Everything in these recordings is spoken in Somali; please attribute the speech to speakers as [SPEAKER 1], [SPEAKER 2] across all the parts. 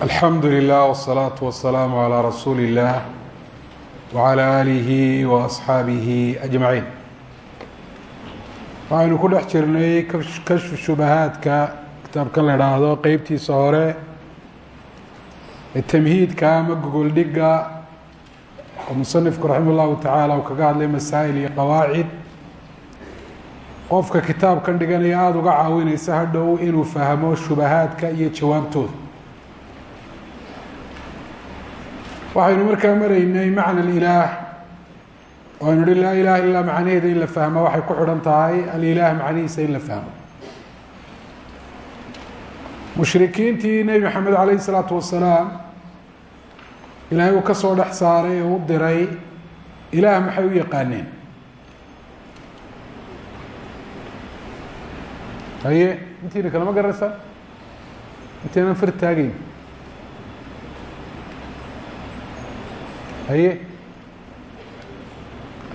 [SPEAKER 1] alxamdu lilah wsalaatu wasalaamu calaa rasuuli illaah wacalaa aalihi wa asxaabihi ajmaciin waxaynu ku dhex jirnay kashfu shubahaadka kitaabkan la idhaahdo qeybtiisa hore ee tamhiidka ama gogoldhigga oo musanifku raxima llahu tacaala uu kaga hadlay masaa'il iyo qawaacid. Qofka kitaabkan dhiganaya aada uga caawinaysa hadhow inuu fahmo shubahaadka iyo jawaabtooda. Waxaynu markaa maraynay macna alilaah. Aynu hi laa ilaha illaa macnaheeda in la fahmo waxay ku xidhan tahay alilaah macnihiisa in la fahmo. Mushrikiintii nebi maxamed calayhi isalaatu wasalaam ilaahay uu ka soo dhex saaray oo u diray ilaah maxay u yaqaaneen? Haye intiina kalama garanaysaa intaynan far haye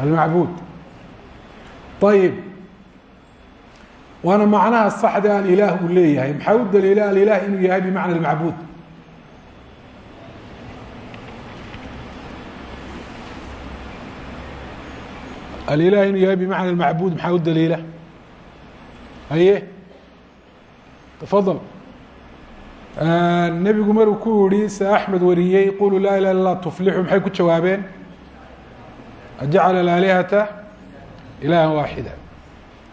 [SPEAKER 1] almacbuud ayib waana macnaha saxda alilaah uu leeyahay maxaa u daliila alilah inuu yahay bimacna almacbuud alilah inuu yahay bimacna almacbuud maxaa u daliila haye tafadal nebigu maruu ku yihi se axmed wariyey quluu laa ilaha illa tuflixu maxay ku jawaabeen? Ajacala alaalihata ilaha waaxida.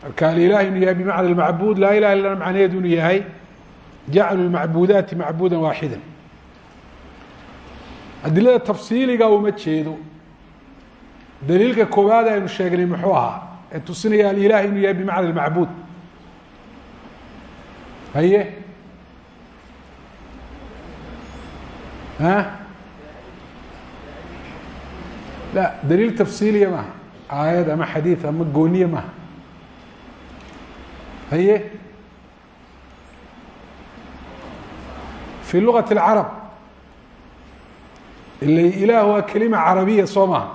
[SPEAKER 1] Marka alilah inuu yahay bimacna almacbuud laa ilaha illa macnaheedu inuu yahay jaclu lmacbuudaati macbuuda waaxida adilada tafsiiliga uma jeedo. Daliilka koowaad aynu sheegnay muxuu ahaa ee tusinaya alilah inuu yahay bimacna almacbuud. Haye la daliil tafsiiliya maaha aayad ama xadiid ama gooniye maaha haye fi lugati اlcarab ila ilah waa kelima carabiya soo maha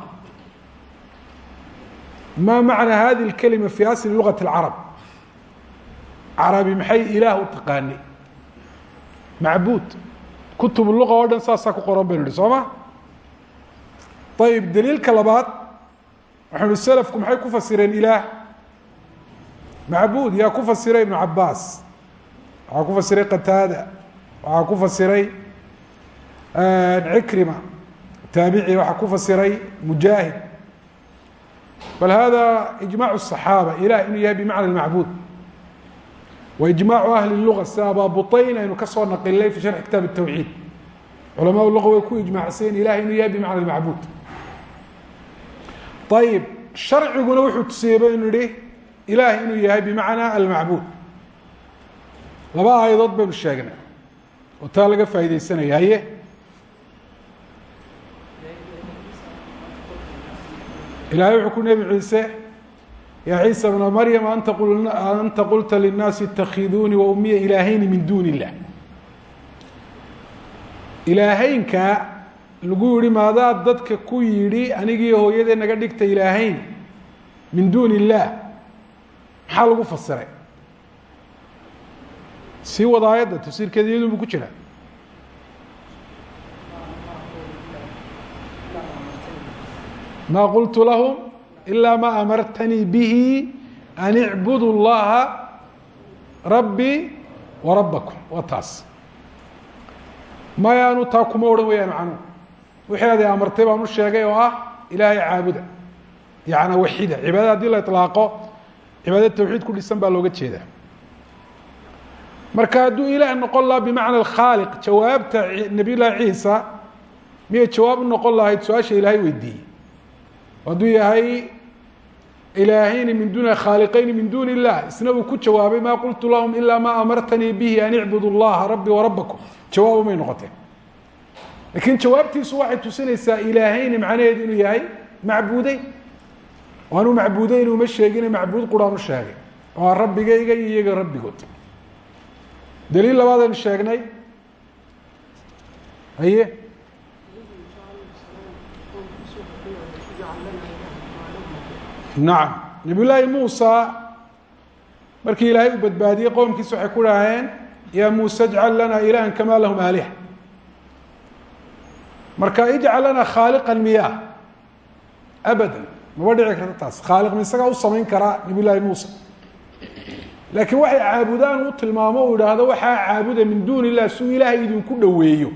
[SPEAKER 1] ma macna hadi اlkelima fi asli lugati اlcarab carabi maxay ilaah u taqaanay macbuud kutub luqa oo dhan saasaa ku qoran baynu ihi soo ma ayib daliilka labaad waxanu ihi selafku maxay ku fasireen ilaah macbuud yaa ku fasiray ibnu cabaas waxaa ku fasiray qataada waxaa ku fasiray cikrima taabici waxaa ku fasiray mujaahid bal hada ijmac الصaxaaba ilah inuu yahay bimacna macbuud wa ijmaacu ahli luga sida abaabuطayn aynu kasoo naqilnay fi sharxi kitaab الtawxiid culamaa luga way ku ijmacseen ilahay inuu yahay bimacna macbuud ayib sharciguna wuxuu tusiyey baynu ihi ilaah inuu yahay bimacna almacbuud laba aayadood baynu sheegnay oo taa laga faaideysanaya haye ilahay wuxuu ku nebi ciise ya ciisa bna maryam anta qulta linaasi itakidunii wa umiya ilaahayni min duun illah ilaahaynka lagu yihi maadaad dadka ku yidhi anigiio hooyadee naga dhigta ilaahayn min duun illaah maxaa lagu fasiray sii wada aayadda tafsiirkeeda iyadun bu ku jira maa qultu lahum ilaa ma amartanii bihi an icbudu اllaha rabbii wa rabbakum waa taas mayaanu taa kuma odhan weyaan macnuhu wixii aday amartay baan u sheegay oo ah ilaahay caabuda yacnaa waxida cibaadada haddii la iطlaaqo cibaada tawxiid ku dhisan baa looga jeedaa marka hadduu ilaah noqon lahaa bimacna alkhaaliq jawaabta nabiy ciisa miyay jawaab u noqon lahayd su'aasha ilaahay weydiiyey hadduu yahay ilaahayni min duni khaaliqayni min duni illah isna ku jawaabay ma qultu lahum ilaa ma amartanii bihi an icbudu llaha rabbii warabbakum jawaab umay noqoteen lakiin jawaabtiisu waxay tusinaysaa ilaahayni macnaheedu inuu yahay macbuudeyn o anuu macbuudeyn uma sheegine macbuud quraan u sheegay oo aan rabbigayga iyo iyaga rabbigood daliil sheegnay haye nacam nabiy llaahi muusa markii ilaahay uu badbaadiyey qowmkiisa waxay ku dhaheen yaa muuse ajcal lana ilahan kamaa lahum aaliha marka ijcal lana khaaliqa miya abadan. Maba dhici karta taas. Khaaliq ma isagaa u samayn karaa nabiy llaahi muusa. Laakiin waxay caabudaan u tilmaamo u idhaahdo waxaa caabuda min duuni illah suu ilaahay idinku dhoweeyo.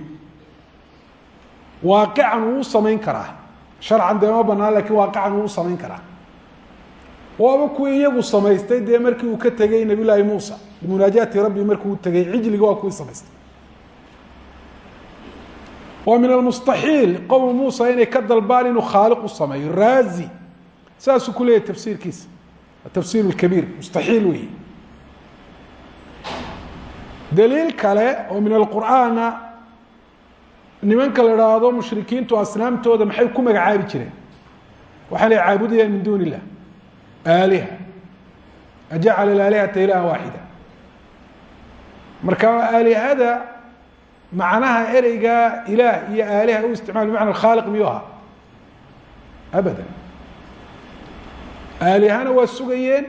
[SPEAKER 1] Waaqican wuu u samayn karaa. Sharcan dee ma banaan waaba kuwii iyagu samaystay dee markii uu ka tegey nabiy llaahi muusa. Limunaajaati rabbi markii uu tegey cijliga waa kuwii samaystay. Waa min almustaxiil qowm muusa inay ka dalbaan inuu khaaliq u sameeyo raazi. Saasuu ku leeyahy tafsiirkiisa. Atafsiir lkabiir mustaxiil weyi daliil kale oo min alqur'aana nimanka la idhaahdo mushrikiintu asnaamtooda maxay ku magacaabi jireen? Waxaanay caabudayaan min duuni illah aaliha ajacala alaalihata ilaha waaxida marka aalihada macnaha ereyga ilaah iyo aaliha u isticmaal bimacna khaaliq miyuu ahaa abadan aalihana waa sugayeen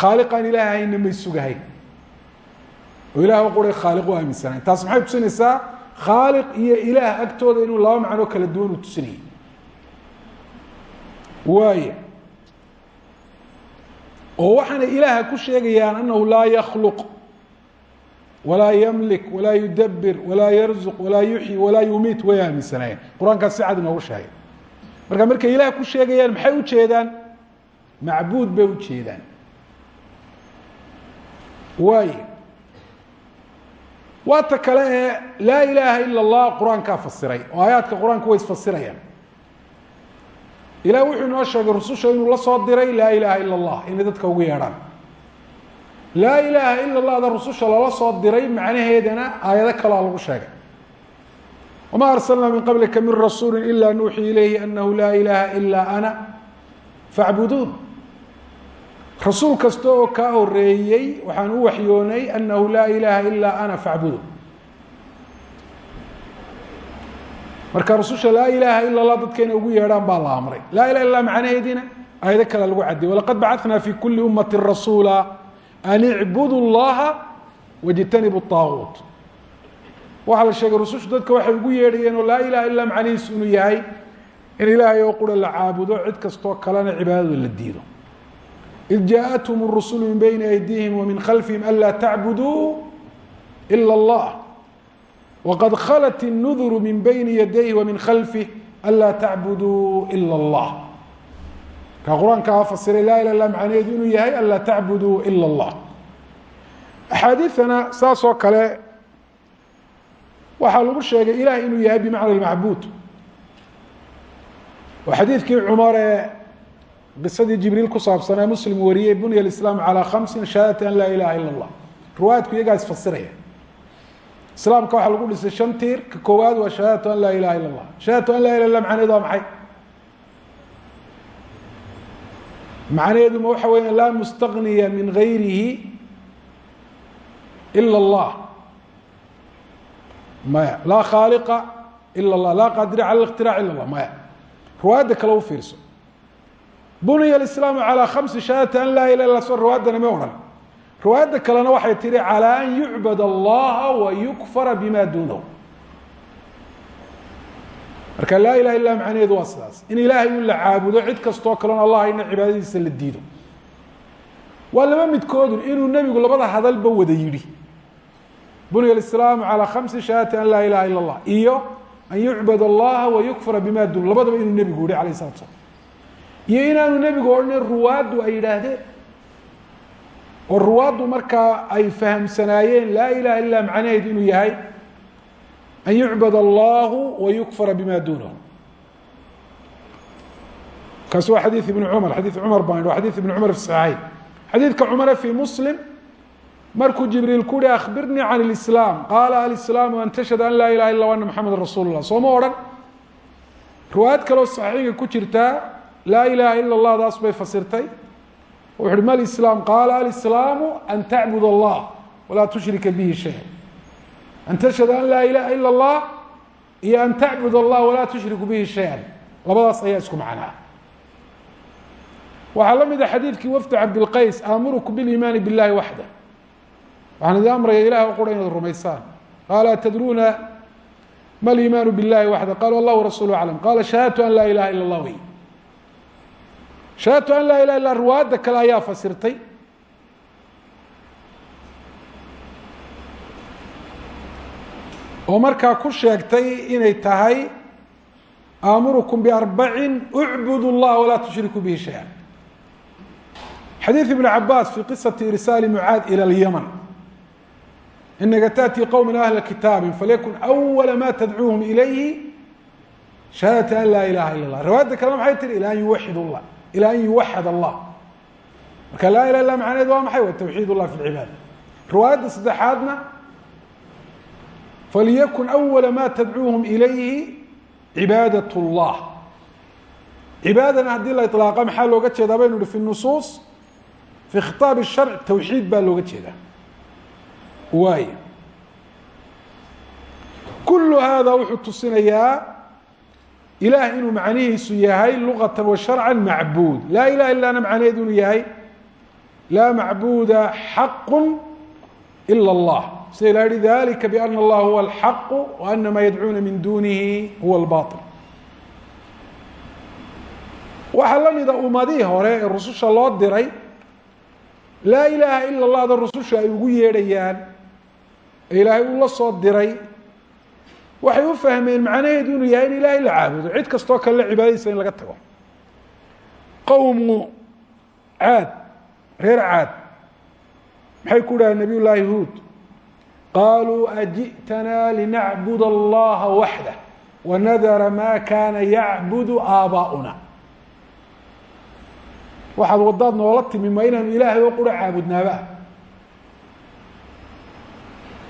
[SPEAKER 1] khaaliqaan ilaah hayna may sugahayn oo ilaah quray khaaliq u aaminsanayn taas maxay tusinaysaa khaaliq iyo ilaah agtooda inuu laba macnoo kala duwan u tusinayay waaya oo waxaanay ilaaha ku sheegayaan anahu laa yakluq walaa ymlik walaa yudabir walaa yarzuq walaa yuxyi walaa yumiit way qur'aankaas si cad inoogu sheegay. Marka markay ilaah ku sheegayaan maxay ujeedaan macbuud bay ujeedaan waay. Waa ta kale ee laa ilaaha ila اllah qur'aankaa fasiray oo aayaadka qur'aanku way isfasirayaan ilah wuxuu inoo sheegay rususha inuu la soo diray laa ilaha ila اllah inay dadka ugu yeedhaan. Laa ilaaha ila اllahda rususha lala soo diray macnaheedana aayado kalea lagu sheegay. Wma arslna min qablika min rasuuli ila nuuxii ilayhi anahu laa ilaha ila ana facbuduun rasuul kasta oo kaa horeeyey waxaan u waxyoonay anahu laa ilaha ila ana facbuduun marka rususha laa ilaha ila اllah dadka inay ugu yeedhaan baa la amray laa ilaha illa macnaheediina aayado kale lagu cadiyay walaqad bacana fi kuli umati rasuula an icbudu اllaha wاjtanibu الطaaguut waxaa la sheegay rusushu dadka waxay ugu yeedhayeen oo laa ilaha illa macnihiisu inuu yahay in ilaahay oo qura la caabudo cid kastoo kalena cibaadada la diido id jaaءathum الrusulu min bayni أydihim wa min khalfihim anlaa tacbuduu ila اllah waqad khalat الnuduru min bayni yadayhi wa min khalfih anlaa tacbuduu ila اllah ka qur-aankaa fasiray laa ilah illa macnaheedu inuu yahay anlaa tacbuduu ila اllah axaadiiana saas oo kale waxaa lagu sheegay ilah inuu yahay bimacna macbuud oo xadiidkii cumar ee qisadii jibriil ku saabsanaa muslim wariyey bunya islaam calaa khamsin shahaadati an laa ilaha ila اllah riwaayadku iyagaa isfasiraya islaamka waxaa lagu dhisay shan tiir ka koowaad waa shahaadatu an laa ilaha illa allah. Shahaadatu an laa ilah ilah macnaheedu waa maxay? Macnaheeduma waxa weya laa mustagniya min gayrihi ila allah. Maya. Laa khaaliqa ila allah. Laa qaadira cala اlاkhtirac ila allah. Maya. Riwaayadda kale u fiirso. Bunya islaamu calaa khamsi shahaadati an laa ilah illa so riwaayadana ma odhan riwaayadda kalena waxay tihi calaa an yucbad allaha wa yukfara bima duunahu. Marka laa ilaha illa macnaheedu waa sidaas. In ilaahay un la caabudo cid kastoo kalena allah ina cibaadadiisa la diido. Waa laba midkoodun inuu nebigu labada hadalba wada yidhi. Bunya islaamu calaa khamsi shahaadati an laa ilaha ila اllah iyo an yucbad allaha wa yukfara bima dun labadaba inuu nebigu yihi alayh salatu slam iyo inaanu nebigu odhanin ruwaaddu ay yidhaahdeen oo ruwaaddu markaa ay fahamsanaayeen laa ilaha illa macnaheedu inuu yahay an yucbad allahu wa yukfara bima dunahu kaasi waa xadiid ibn cumar xadiid cumar baan wa xadiid ibn cumar fi saxiixayn xadiidka cumare fi muslim markuu jibriil ku uhi akbirnii can اlislaam qaala alislaamu an tashhad an laa ilaha illa ana maxameda rasuul اllah sooma odhan riwaayad kaleo saxiixa ku jirtaa laa ilaha ila اllah daas bay fasirtay wuxu uhi ma lislaam qaala alislaamu an tacbud allah walaa tushrika bihi shaya an tashhad an laa ilaha ila اllah iyo an tacbud allah walaa tushriku bihi shayan labadaas ayaa isku macnaa. Waxaa la mida ah xadiidkii wafdu cabdilqays aamurukum biliimaani billahi waxda. Waxaan idin amraya ilahi o qura inaad rumaysaan. Qaala atadruuna ma liimaanu billahi waxda? Qalu allahu rasuulu aclam. Qala shahadtu an laa ilaha ila اllah wey shahadtu an laa ilaha illa riwaayadda kale ayaa fasirtay oo markaa ku sheegtay inay tahay aamurkm barbacin ucbudu اllah walaa tushrikuu bihi shaya xadiid ibn cabaas fi qisati irsaali mucaad ilى اlyman inaka taأtii qowma ahla kitaabi falyakun أwala ma tadcuuhum ilayhi shahaadata an laa ilaha ila اllah riwaayadda kalena maxay tihi ila an yuwaxid اllah ilى an yuwaxad allah marka laa ilah illa macnaheed waa maxay wa tawxiid اllah fi اlcibaada riwaayadda saddexaadna falyakun أwala ma tadcuuhum ilayhi cibaadaة اllah cibaadana haddii la iطlaaqa maxaa looga jeedaa baynu hi fi nusuus fi khitaab الsharc tawxiid baa looga jeedaa waay kulu hada wuxuu tusinayaa ilaah inuu macnihiisu yahay luqatan washarcan macbuud laa ilaha ila ana macnaheedu inuu yahay laa macbuuda xaqu ila اllah sida ila yihi dalika biana allah huwa alxaqu waana maa yadcuuna min dunihi huwa albail waxaa la mida umadihii hore ee rususha loo diray laa ilaha ila اllah da rususha ay ugu yeedhayaan ee ilaahay uu la soo diray waxay u fahmeen macnaheedu inuu yahay in ilahay la caabudo. Cid kastoo kale cibaadadiisa in laga tago. Qowmu caad reer caad. Maxay ku dhahay nabiy huud? Qaluu aji'tanaa linacbud allaha waxdah wanadara ma kana yacbudu aabaa'una. Waxaad wadaad noola timi ma inaanu ilaahay oo qura caabudnaaba.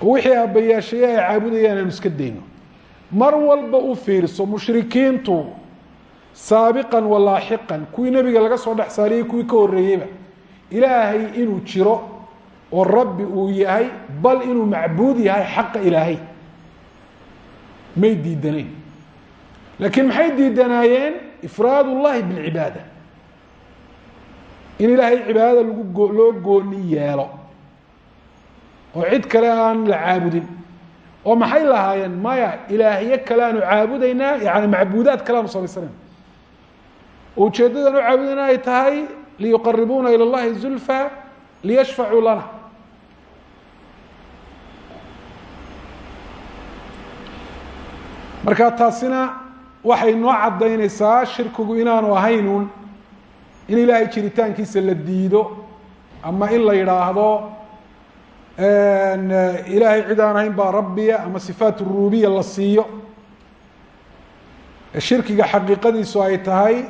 [SPEAKER 1] Wixii aabbayaashaye ay caabudayaan aanu iska dayno mar walba u fiirso mushrikiintu saabiqan wa laaxiqan kuwii nebiga laga soo dhex saariyey kuwii ka horreeyeyba ilaahay inuu jiro oo rabbi uu yahay bal inuu macbuud yahay xaqa ilaahay. May diidanayn. Laakiin maxay diidanaayeen? Ifraad ullahi bilcibaada. In ilaahay cibaadada lagu loo gooni yeelo. Oo cid kale aan la caabudin oo maxay lahaayeen? Maya ilaahye kale aanu caabudaynaa yani macbuudaad kale aanu samaysanayna oo ujeeddadaan u caabudayna ay tahay liyuqaribuuna ilى اllahi zulfa liyashfacuu lana. Marka taasina waxay noo caddaynaysaa shirkigu inaanu ahaynun in ilaahay jiritaankiisa la diido ama in la yidhaahdo ilaahay cid aan ahayn baa rabbiya ama sifaat rububiya la siiyo shirkiga xaqiiqadiisu ay tahay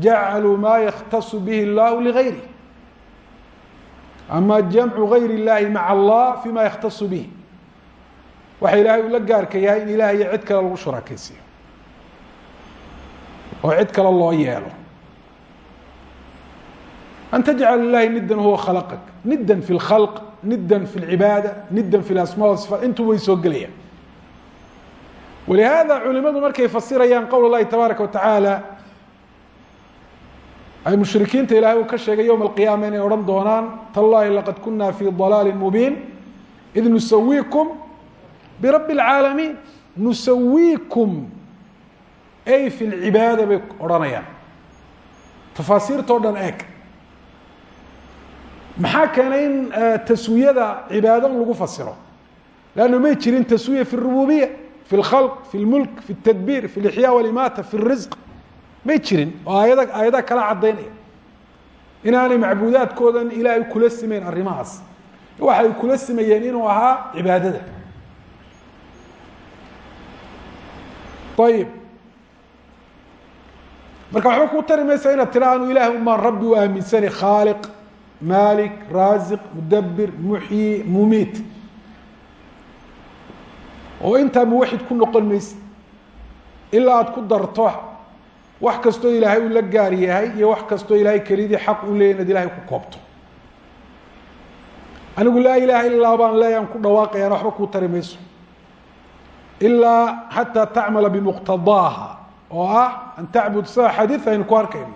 [SPEAKER 1] jacaluu maa yakhtasu bihi اllahu ligayri ama jamcu gayr اllahi maca allah fima yakhtasu bih waxa ilahay uu la gaarka yahay in ilaah iyo cid kale lagu shurakaysiyo oo cid kale loo yeelo an tajcal lilahi nidan huwa khalaqak nidan fi اlkhalq nidan fi اlcibaada nidan fi اlasma wasifaat intuu way soo gelayaan walihada culimadu markay fasirayaan qowl اllahi tabaaraka wa tacaala ay mushrikiinta ilahay uu ka sheegay yowma alqiyaama inay odhan doonaan tallahi laqad kuna fi ضalaali mubiin id nusawiikum birabbi اlcaalamiin nusawiikum ay fi lcibaada bay odhanayaan tafaasiirtao dhan eeg maxaa keenay in taswiyada cibaado in lagu fasiro leanna may jirin taswiya fi اrububiya fi اlkhalq fi اlmulk fi اtadbiir fi اlixyaa walimaata fi اrisq may jirin oo aayada aayadaha kala caddaynaya inaanay macbuudaadkoodan ilaahay kula simeyn arrimahaas waxay kula simayeen inuu ahaa cibaadada ayib marka waxba kuu tari maysa inaad tira anu ilaah umaan rabbi u aaminsani khaaliq maalik raasiq mudabir muxyi mumiit oo intaa muwaxid ku noqon maysa ilaa aada ku darto wax kastoo ilaahay uu la gaar yahay iyo wax kastoo ilaahay kelidii xaq u leeyay inaad ilahay ku koobto. Anigu laa ilaha illa lah baan leeya an ku dhawaaqayaan waxba kuu tari mayso. Ilaa xataa tacmala bimuqtadaaha oo ah an tacbud sida xadiid aynu ku arkayno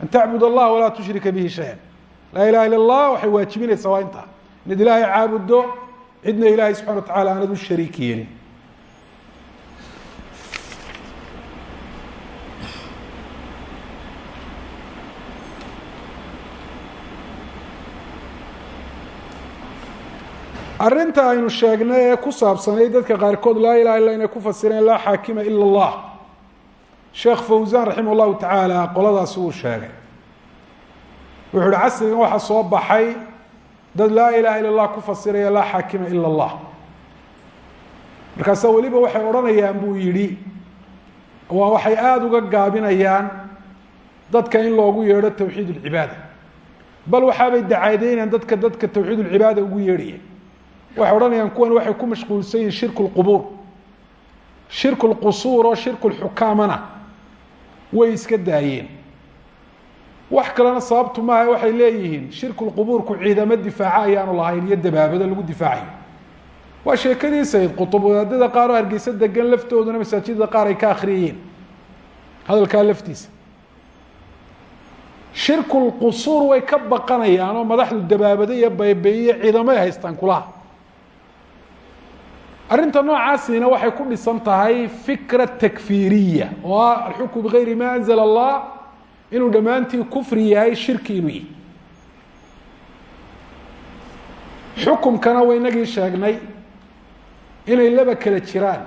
[SPEAKER 1] an tacbud allah walaa tushrika bihi shaya laa ilaha ila اllah waxay waajibinaysaa waa intaa inaad ilaahay caabuddo cidna ilaahay subxana wa tacala aanad u shariik yeelin arrinta aynu sheegnay ee ku saabsanay dadka qaarkood laa ilaha illa inay ku fasireen laa xaakima ila اllah sheekh fawsan raximah tacaala qoladaasi wuu sheegay wuxu uhi casrigan waxaa soo baxay dad laa ilaha illa allah ku fasiraya laa xaakima ila allah. Markaasaa weliba waxay odhanayaan buu yidhi waa waxay aada uga gaabinayaan dadka in loogu yeedho towxiid ulcibaada bal waxaabay dacaadeynayaan dadka dadka towxiid ulcibaada ugu yeedhaya. Waxay odhanayaan kuwan waxay ku mashquulsan yihiin shirku lqubuur shirku lqusuur oo shirku lxukaamana way iska daayeen wax kalena sababtu maaha waxay leeyihiin shirku lqubuurku ciidamo difaaca ayaanu lahayn iyo dabaabado lagu difaacayo. Waa sheekadii sayid qutub wadaadada qaar oo hargeysa degan laftooduna masaajidada qaar ay ka akhriyayeen hadalkaa laftiisa. Shirku lqusuur way ka baqanayaan oo madaxdu dabaabado iyo baybeyiyo ciidamay haystaan kulaha. Arrinta noocaasina waxay ku dhisan tahay fikra takfiiriya oo ah alxukmu bigayri ma anzla allah inuu dhammaantii kufri yahay shirki inuu yahy xukumkana waynagii sheegnay inay laba kala jiraan.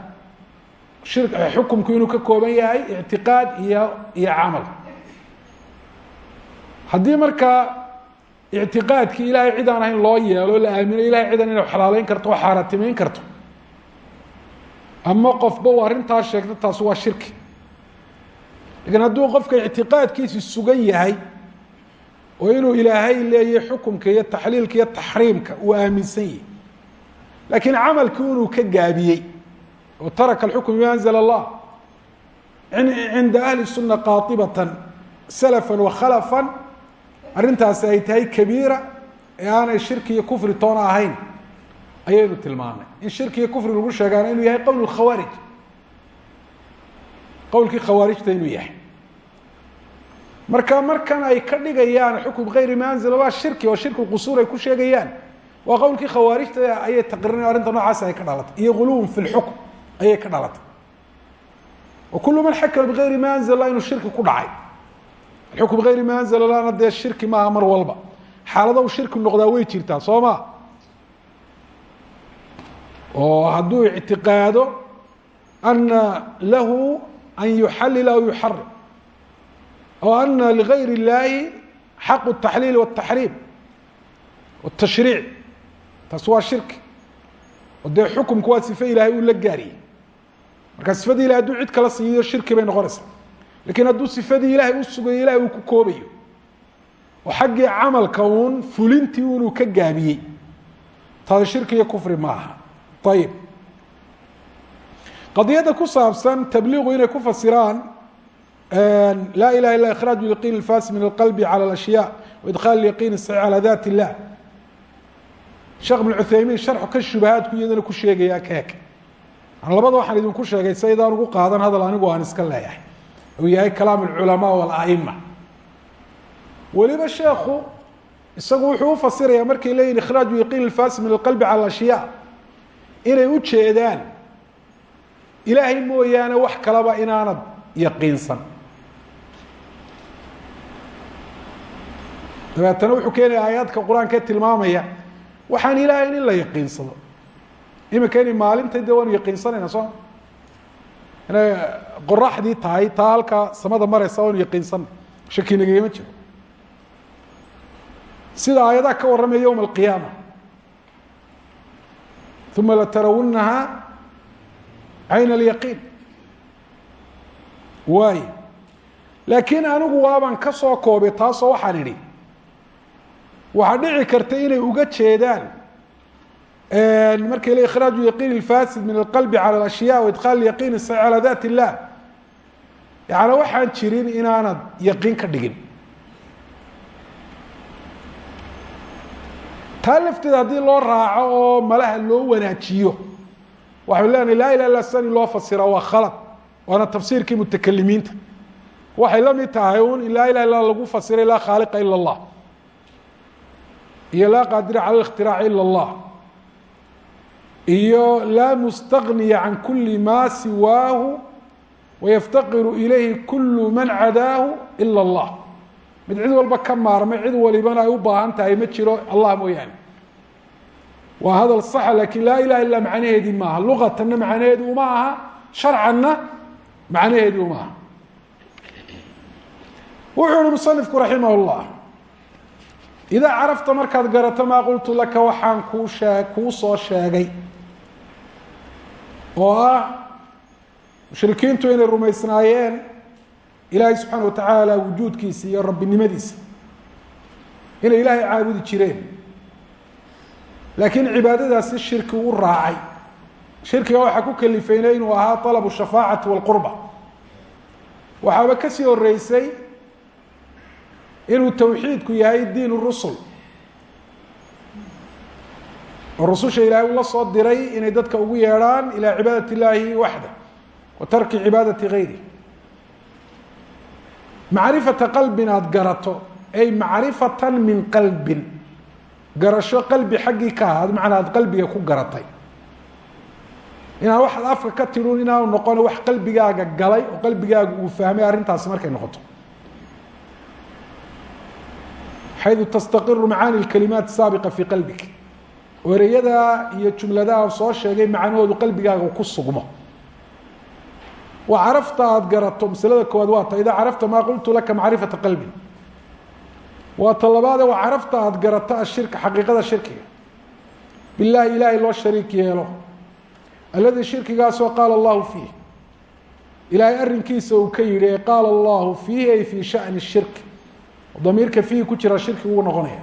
[SPEAKER 1] Shir xukumku inuu ka kooban yahay ictiqaad iyo iyo camal. Haddii markaa ictiqaadkii ilahay cid aan ahayn loo yeelo la aamino ilahay cidan inay xalaaleyn karto oo xaaraatimeyn karto. Ama qofba uu arrintaa sheegto taasi waa shirki lakiin hadduu qofka ictiqaadkiisi sugan yahay oo inuu ilaahay leeyahy xukumka iyo taxliilka iyo taxriimka uu aaminsan yahay. Laakiin camalkii inuu ka gaabiyey oo taraka alxukm bima anzla allah cinda ahli suna qaatibatan salafan wa khalafan arrintaasi ay tahay kabiira ee aanay shirki iyo kufri toona ahayn ayaynu tilmaamay in shirki iyo kufri lagu sheegaana inuu yahay qowl khawaarij qowlkii khawaarijta inuu yahay. Marka markan ay ka dhigayaan xukm bigayri ma anzla allah shirki oo shirki qusuur ay ku sheegayaan waa qowlkii khawaarijta ayay taqriirina arrinta noocaas ay ka dhalatay. Iyo guluwun fi lxukm ayay ka dhalatay. Wa kulu man xakama bigayri ma anzla allah inuu shirki ku dhacay. Alxukm bigayri ma anzla allahna dee shirki maaha mar walba. Xaalada u shirki noqdaa way jirtaa soo ma? Oo hadduu ictiqaado ana lahu an yuxalila aw yuxarim aw ana ligayr اllahi xaqu الtaxliil wالtaxriim wالtashriic taas waa shirki oo dee xukumku waa sife ilahay uu la gaariyey marka sifadii ilahay hadduu cid kala siiyo shirki bay noqonaysaa lakiin hadduu sifadii ilahay u sugayo ilahay uu ku koobayo oo xaggii camalka uun fulintii unuu ka gaabiyey taasi shirki iyo kufri ma aha ayib qadiyada ku saabsan tabliiqu inay ku fasiraan laa ilaha illa ikhraaj lyaqiin ilfaasi min alqalbi cala alashyaa waidkhaal alyaqiin asaxiix cala daat illah. Sheekh ibn cuthaymiin sharxu ka shubahaadku iyadana ku sheegayaa keeg labada waxaan idinku sheegay saydaan ugu qaadan hadal anigu aan iska leeyahay. Uu yahay kalaam alculamaa walaima weliba sheekhu isagu wuxuu ufasirayaa markay leeyihiin ikhraaju yaqiin ilfaasi min alqalbi cala alashyaa inay ujeedaan ilaahay mooyaane wax kalaba inaanad yaqiinsan. Dabeetana wuxuu keenaya aayaadka qur'aanka tilmaamaya waxaan ilaahay in la yaqiinsado. Imika inay maalinta de waanu yaqiinsanayna soo? Inay qoraxdii tahay taa halkaa samada mareysa waanu yaqiinsanay shaki jiro. Sida aayadaha ka warramaya yowma alqiyaama. Uma latarawunaha cayn alyaqiin waay laakiin anigu waabaan ka soo koobay taasoo waxaan idhi waxaa dhici karta inay uga jeedaan markay le ikhraaju yaqiin اlfasid min alqalbi calى اlashyaa waidkhaal yaqiin sa calى dat illah yaani waxaan jirin inaanad yaqiin ka dhigin taa lafteeda haddii loo raaco oo malaha loo wanaajiyo waxau leenahay laa ilah illa sani loo fasira waa khalad waana tafsiirkii mutakelimiinta waxay la mid tahay un in laa ilah illa lagu fasiray laa khaaliqa ila اllah iyo laa qaadira cala اlاkhtiraac ila اllah iyo laa mustagniya can kuli ma siwaahu wayaftaqiru ilayhi kulu man cadaahu ila اllah mid cid walba ka maarmay cid walibana ay u baahan tahay ma jiro allah mooyaane waa hadal saxa laakiin laa ilaha illa macnaheedii maaha. Luqatanna macnaheedi uma aha sharcanna macnaheedii uma aha. Wuxuu yihi musanifku raximah اllah idaa carafta markaad garato maa qultu laka waxaan kuu shee kuu soo sheegay. Oo ah mushrikiintu inay rumaysnaayeen ilaahay subxaana watacaala wujuudkiisa iyo rabbinimadiisa. Inay ilaahay caabudi jireen laakiin cibaadadaasi shirki u raacay. Shirkiga waxaa ku kalifayna inuu ahaa alabu shafaacati walqurba waxaaba ka sii horeysay inuu tawxiidku yahay diin rusul. Oo rususha ilaahay soo diray inay dadka ugu yeedhaan ilaa cibaadat illaahi waxda wa tarki cibaadati gayri macrifata qalbin aada ay macrifatan min qalbin garasho qalbi xaggii ka ahaad macnaa aad qalbiga ku garatay. Inaan waxaad afka ka tidhun inaanu noqon wax qalbigaaga galay oo qalbigaaga uu fahmay arrintaasi markay noqoto. Xaydu tastaqiru macaani lkalimaat saabiqa fii qalbik. Oo ereyada iyo jumladaha soo sheegay macnahoodu qalbigaaga ku sugmo. Wa carafta aada garato masalada koowaad waa ta idaa carafta maa qultu laka macrifata qalbin waa ta labaade wa carafta aada garato ashirka xaqiiqada shirkiga. Bilahi ilaahay loo shariik yeelo. Alladii shirkigaasoo qaala allahu fiih ilaahay arrinkiisa uu ka yidhi ee qaala allahu fiihi ay fii shani shirk. Damiirka fiihi ku jira shirki ugu noqonaya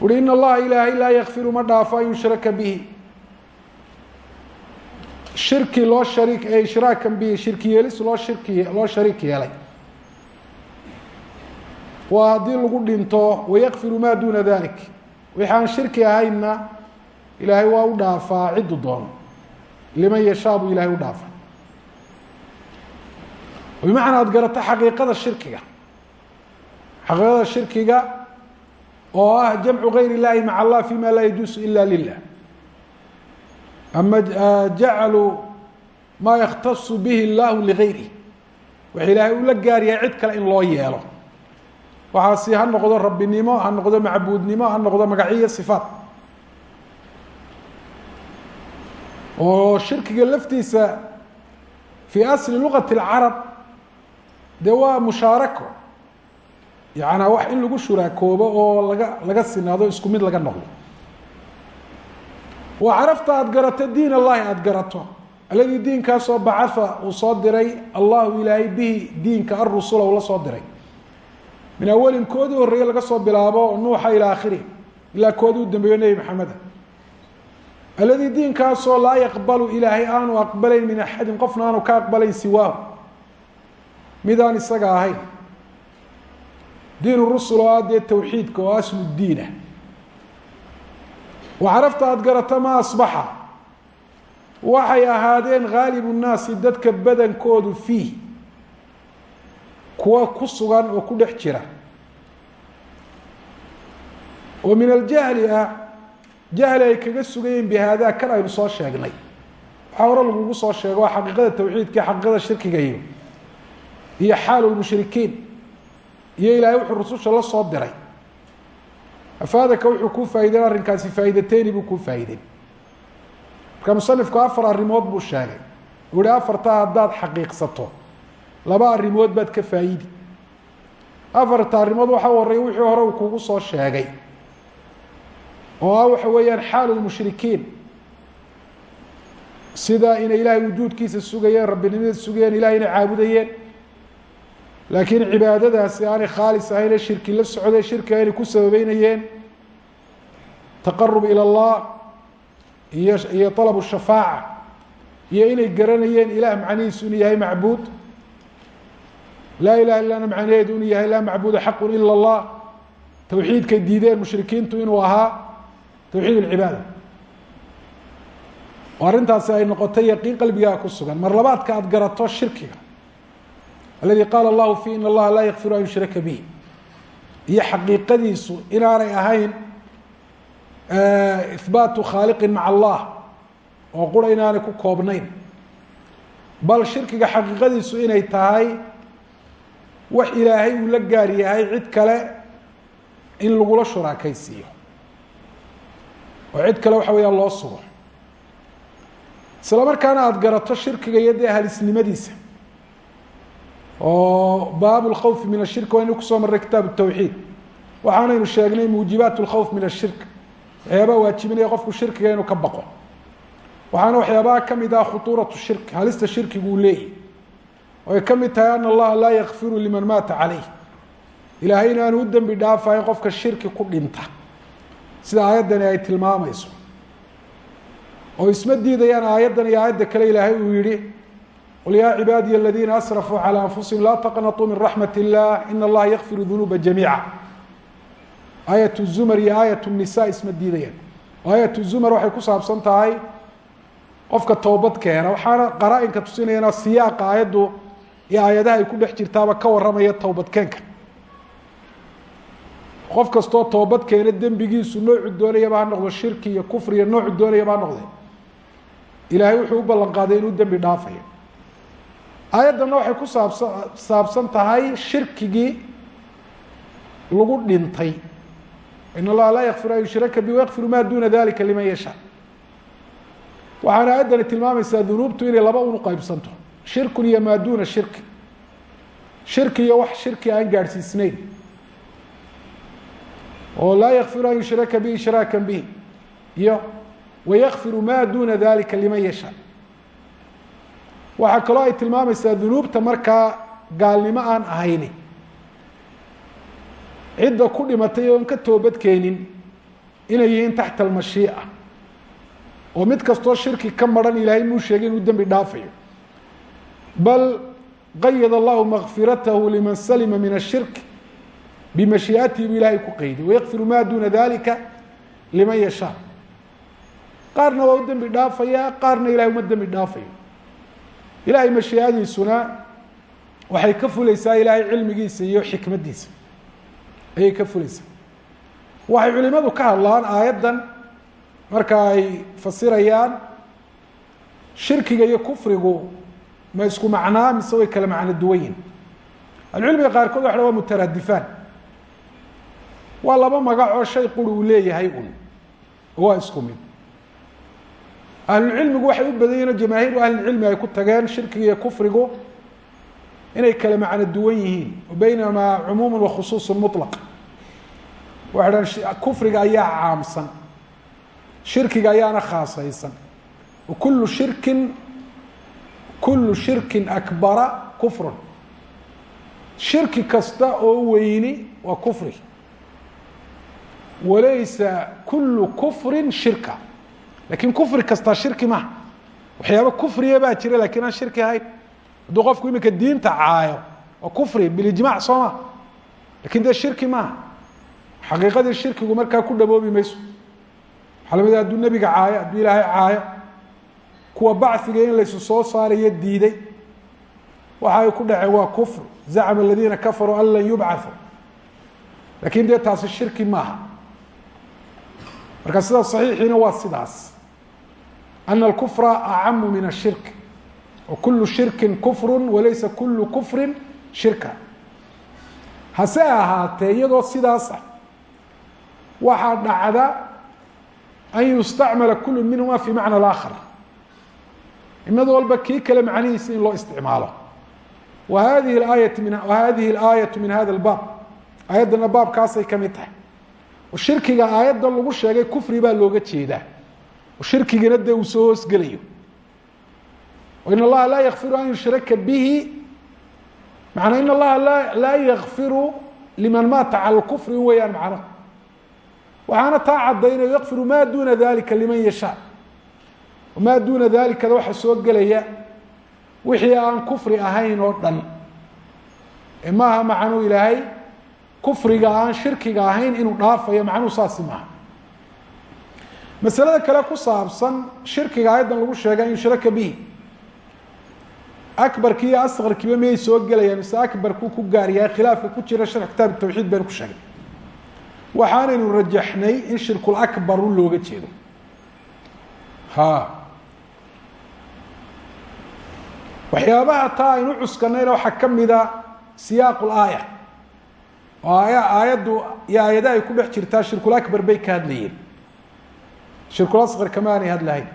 [SPEAKER 1] uhi in allaha ilaahay laa yakfiru ma dhaafo an yushraka bihi. Shirki loo shariik ee ishraakan bihi shirki loo shirki loo shariik yeelay waa haddii lagu dhinto wayakfiru maa duuna dalik. Wixi aan shirki ahaynna ilaahay waa u dhaafaa ciddu doono liman yashaa buu ilahay u dhaafaa. Bimacnaa aada garato xaqiiqada shirkiga. Xaqiiqada shirkiga oo ah jamcu gayr اllahi maca allah fima laa yajuusu ila lilah ama jaclu maa yakhtasu bihi اllahu ligayrih waxa ilaahay ula gaar yahay cid kale in loo yeelo waxaasi ha noqdo rabbinimo ha noqdo macbuudnimo ha noqdo magaciyo sifaat. Oo shirkiga laftiisa fii asli luqati اlcarab dee waa mushaarako. Wax in lagu shuraakoobo oo laga laga sinaado isku mid laga noqdo. Wa carafta aada garato diin allahi aada garato. Alladii diinkaasoo bacaa uu soo diray allahu ilaahay bihi diinka arusula uu la soo diray min awalin koodii horreeye laga soo bilaabo nuuxa ilaa akhirih ilaa koodii u dambeeyo nebi maxameda alladii diinkaasoo laa yaqbalu ilaahay aanu aqbalayn min axadin qofna aanu ka aqbalayn siwaahu. Midaan isaga ahayn. Diin rusul oo ah dee tawxiidka oo aslu diinah wa carafta aada garato ma asbaxa. Waxay ahaadeen haalibu nnaasi dadka badankoodu fiih kuwa ku sugan oo ku dhex jira. Oo min aljahli ah jahli ay kaga sugayeen bi haadaa kan aynu soo sheegnay. Waxaa hore lagugu soo sheego xaqiiqada tawxiidka xaqiiqada shirkiga iyo iyo xaalu lmushrikiin iyo ilaahay wuxuu rususha la soo diray. Afaadaka wuxuu kuu faa'ideyn arrinkaasi faa'idateyni buu kuu faa'ideyn marka musanifku afar arrimood buu sheegay. Uu yihi afartaa haddaad xaqiiqsato laba arimood baad ka faa'iidi. Afarta arrimood waxa horeya wixii hore uu kugu soo sheegay oo ah waxa weeyaan xaalu lmushrikiin sida inay ilaahay wujuudkiisa sugayeen rabbinimada sugayeen ilahay inay caabudayeen. Laakiin cibaadadaasi aanay khaalis ahaynee shirki la socday shirki aynay ku sababeynayeen taqarub ila allah iyo iyo alabu shafaaca iyo inay garanayeen ilaah macnihiisu inuu yahay macbuud laa ilaha illana macnaheedu inuu yahay laa macbuda xaqu ila اllah tawxiidkay diideen mushrikiintu inuu ahaa tawxiid اlcibaada oo arrintaasi ay noqotay yaqiin qalbigaa ku sugan mar labaadka aada garato shirkiga aladi qaala allahu fi in allaha laa yakfiru an yushraka bih iyo xaqiiqadiisu inaanay ahayn ihbaatu khaaliqin maca allah oo qura inaanay ku koobnayn bal shirkiga xaqiiqadiisu inay tahay wax ilaahay uu la gaar yahay cid kale in lagula shuraakaysiiyo oo cid kale waxa weeyaan loo sugo isla markaana aada garato shirkiga iyo dee halisnimadiisa oo baab اlkhawfi min ashirk waynu kusoo marray kitaab الtawxiid waxaanaynu sheegnay muujibaat اlkhawf min ashirk waxyaabaha waajibinaya qofku shirkiga inuu ka baqo waxaana waxyaabaha kamid ah khutuuraة shirk halista shirkigu uu leeyahy oo ay ka mid tahay ana allaha laa yakfiru liman maata caleyh ilaahay inaanu u dembi dhaafayn qofka shirki ku dhinta. Sida aayaddani ay tilmaamayso. Oo isma diidayaan aayaddan iyo aayadda kale ilaahay uu yihi qul yaa cibaadiya aladiina asrafuu calى anfusihim laa taqnatuu min raxmat illah ina allaha yakfiru dunuuba jamiica. Aayat zumar iyo aayat nisa isma diidayaan. Aayat zumar waxay ku saabsan tahay qofka toobad keena. Waxaana qaraa-inka tusinayana siyaaqa aayaddu iyo aayadaha ay ku dhex jirtaaba ka warramaya towbadkeenka qof kastoo toobad keena dembigiisu noocu doonayaba ha noqdo shirki iyo kufri iyo noocu doonayaba ha noqde. Ilaahay wuxuu u ballan inuu dembi dhaafayo aayaddanna waxay ku saabsa saabsan tahay shirkigii lagu dhintay. In allaha laa yakfir an yushraka bi wayakfiru ma duna dalika liman yashaa. Waxaana aayaddani tilmaamaysaa dunuubtu inay laba unu qaybsanto shirkun iyo maa duna shirki. Shirki iyo wax shirki aan gaadhsiisnayn. Oo laa yakfiru an yushraka bi ishraakan bihi. Iyo wayakfiru ma duna dalika liman yashaa waxaa kaloo ay tilmaamaysaa dunuubta markaa gaalnimo aan ahayni cidda ku dhimatay oon ka toobadkeenin inay yihiin taxta almashiica oo mid kastoo shirki ka maran ilaahay muu sheegay inuu dembi dhaafayo bal qayad allahu makfiratahu liman salima min ashirk bimashiiatihi buu ilaahay ku qeyday wayakfiru ma duna dalika liman yashaa qaarna waa u dembi dhaafayaa qaarna ilahay uma dembi dhaafayo ilahay mashiiadiisuna waxay ka fuleysaa ilaahay cilmigiisa iyo xikmaddiisa ayay ka fuleysaa waxay culimadu ka hadlaan aayaddan marka ay fasirayaan shirkiga iyo kufrigu ma isku macnaa mise way kala macno duwan yihiin ahlucilmiga qaarkood waa mutaradifaan waa laba magac oo shay quri uu leeyahay un. Waa isku mid. Ahlulcilmigu waxay u badan yihiin oo jamaahiiru ahlilcilmi ay ku tageen shirkiga iyo kufrigu inay kala macno duwan yihiin. Wa baynamaa cumuumu wa khusuusu muطlaq waxay dhahan kufriga ayaa caamsan. Shirkiga ayaana khaasaysan. Wakulu shirkin kulu shirkin akbara kufrun. Shirki kasta oo weyni waa kufri. Walaysa kulu kufrin shirka. Lakin kufri kastaa shirki maha waxyaaba kufriya baa jira laakiin aan shirki ahayn. Hadduu qofku imika diinta caayo waa kufri bilijmac soo ma laakiin dee shirki maaha xaqiiqadii shirkigu markaa ku dhaboobi mayso. Waxaa la mid hadduu nebiga caayo hadduu ilaahay caayo kuwa bachiga in laysu soo saarayo diiday waxa ay ku dhaceen waa kufr zacma aladiina kafaruu an lan yubcaثuu lakin dee taasi shirki maaha marka sida صaxiixiina waa sidaas ana اlkufra acamu min الshirk wakulu shirki kufru walaysa kulu kufri shirka hase ahaatee iyadoo sidaasa waxaa dhacda an yustacmala kulu minhuma fi macna اآkhar imad walba kii kale macnihiisa in loo isticmaalo wa hadihi aayati min hadihi اlaayaةu min hada اlbaab aayaddana baabkaasay kamid tahay shirkiga aayadda lagu sheegay kufri baa looga jeedaa shirkigina dee uu soo hoosgelayo in allaha laa yakfiru an yushraka bihi manaa in allaha la laa yakfiru liman maata cala kufri weyaan macno waxaana taa caddaynayo yakfiru ma duna dalika liman yashaa maa duna dalikada waxaa soo gelaya wixii aan kufri ahayn oo dhan ee maaha macnuu ilaahay kufriga aan shirkiga ahayn inuu dhaafayo macnuhu saasi maaha masalada kale ku saabsan shirkiga aayaddan lagu sheegay an yushraka bihi akbarki iyo asqarkiiba miyay soo gelayaan mise akbarkuu ku gaar yahay khilaafka ku jira sharx kitaab tawxiid baynu ku sheegay waxaanaynu rajaxnay in shirkul akbaru looga jeedo ha waxyaabaha taa aynu cuskanayna waxaa ka mida a laaya oo ay aayaddu iyo aayada ay ku dhex jirtaa shirkul akbar bay ka hadlayeen. Shirkul asqar kama hadlahayn.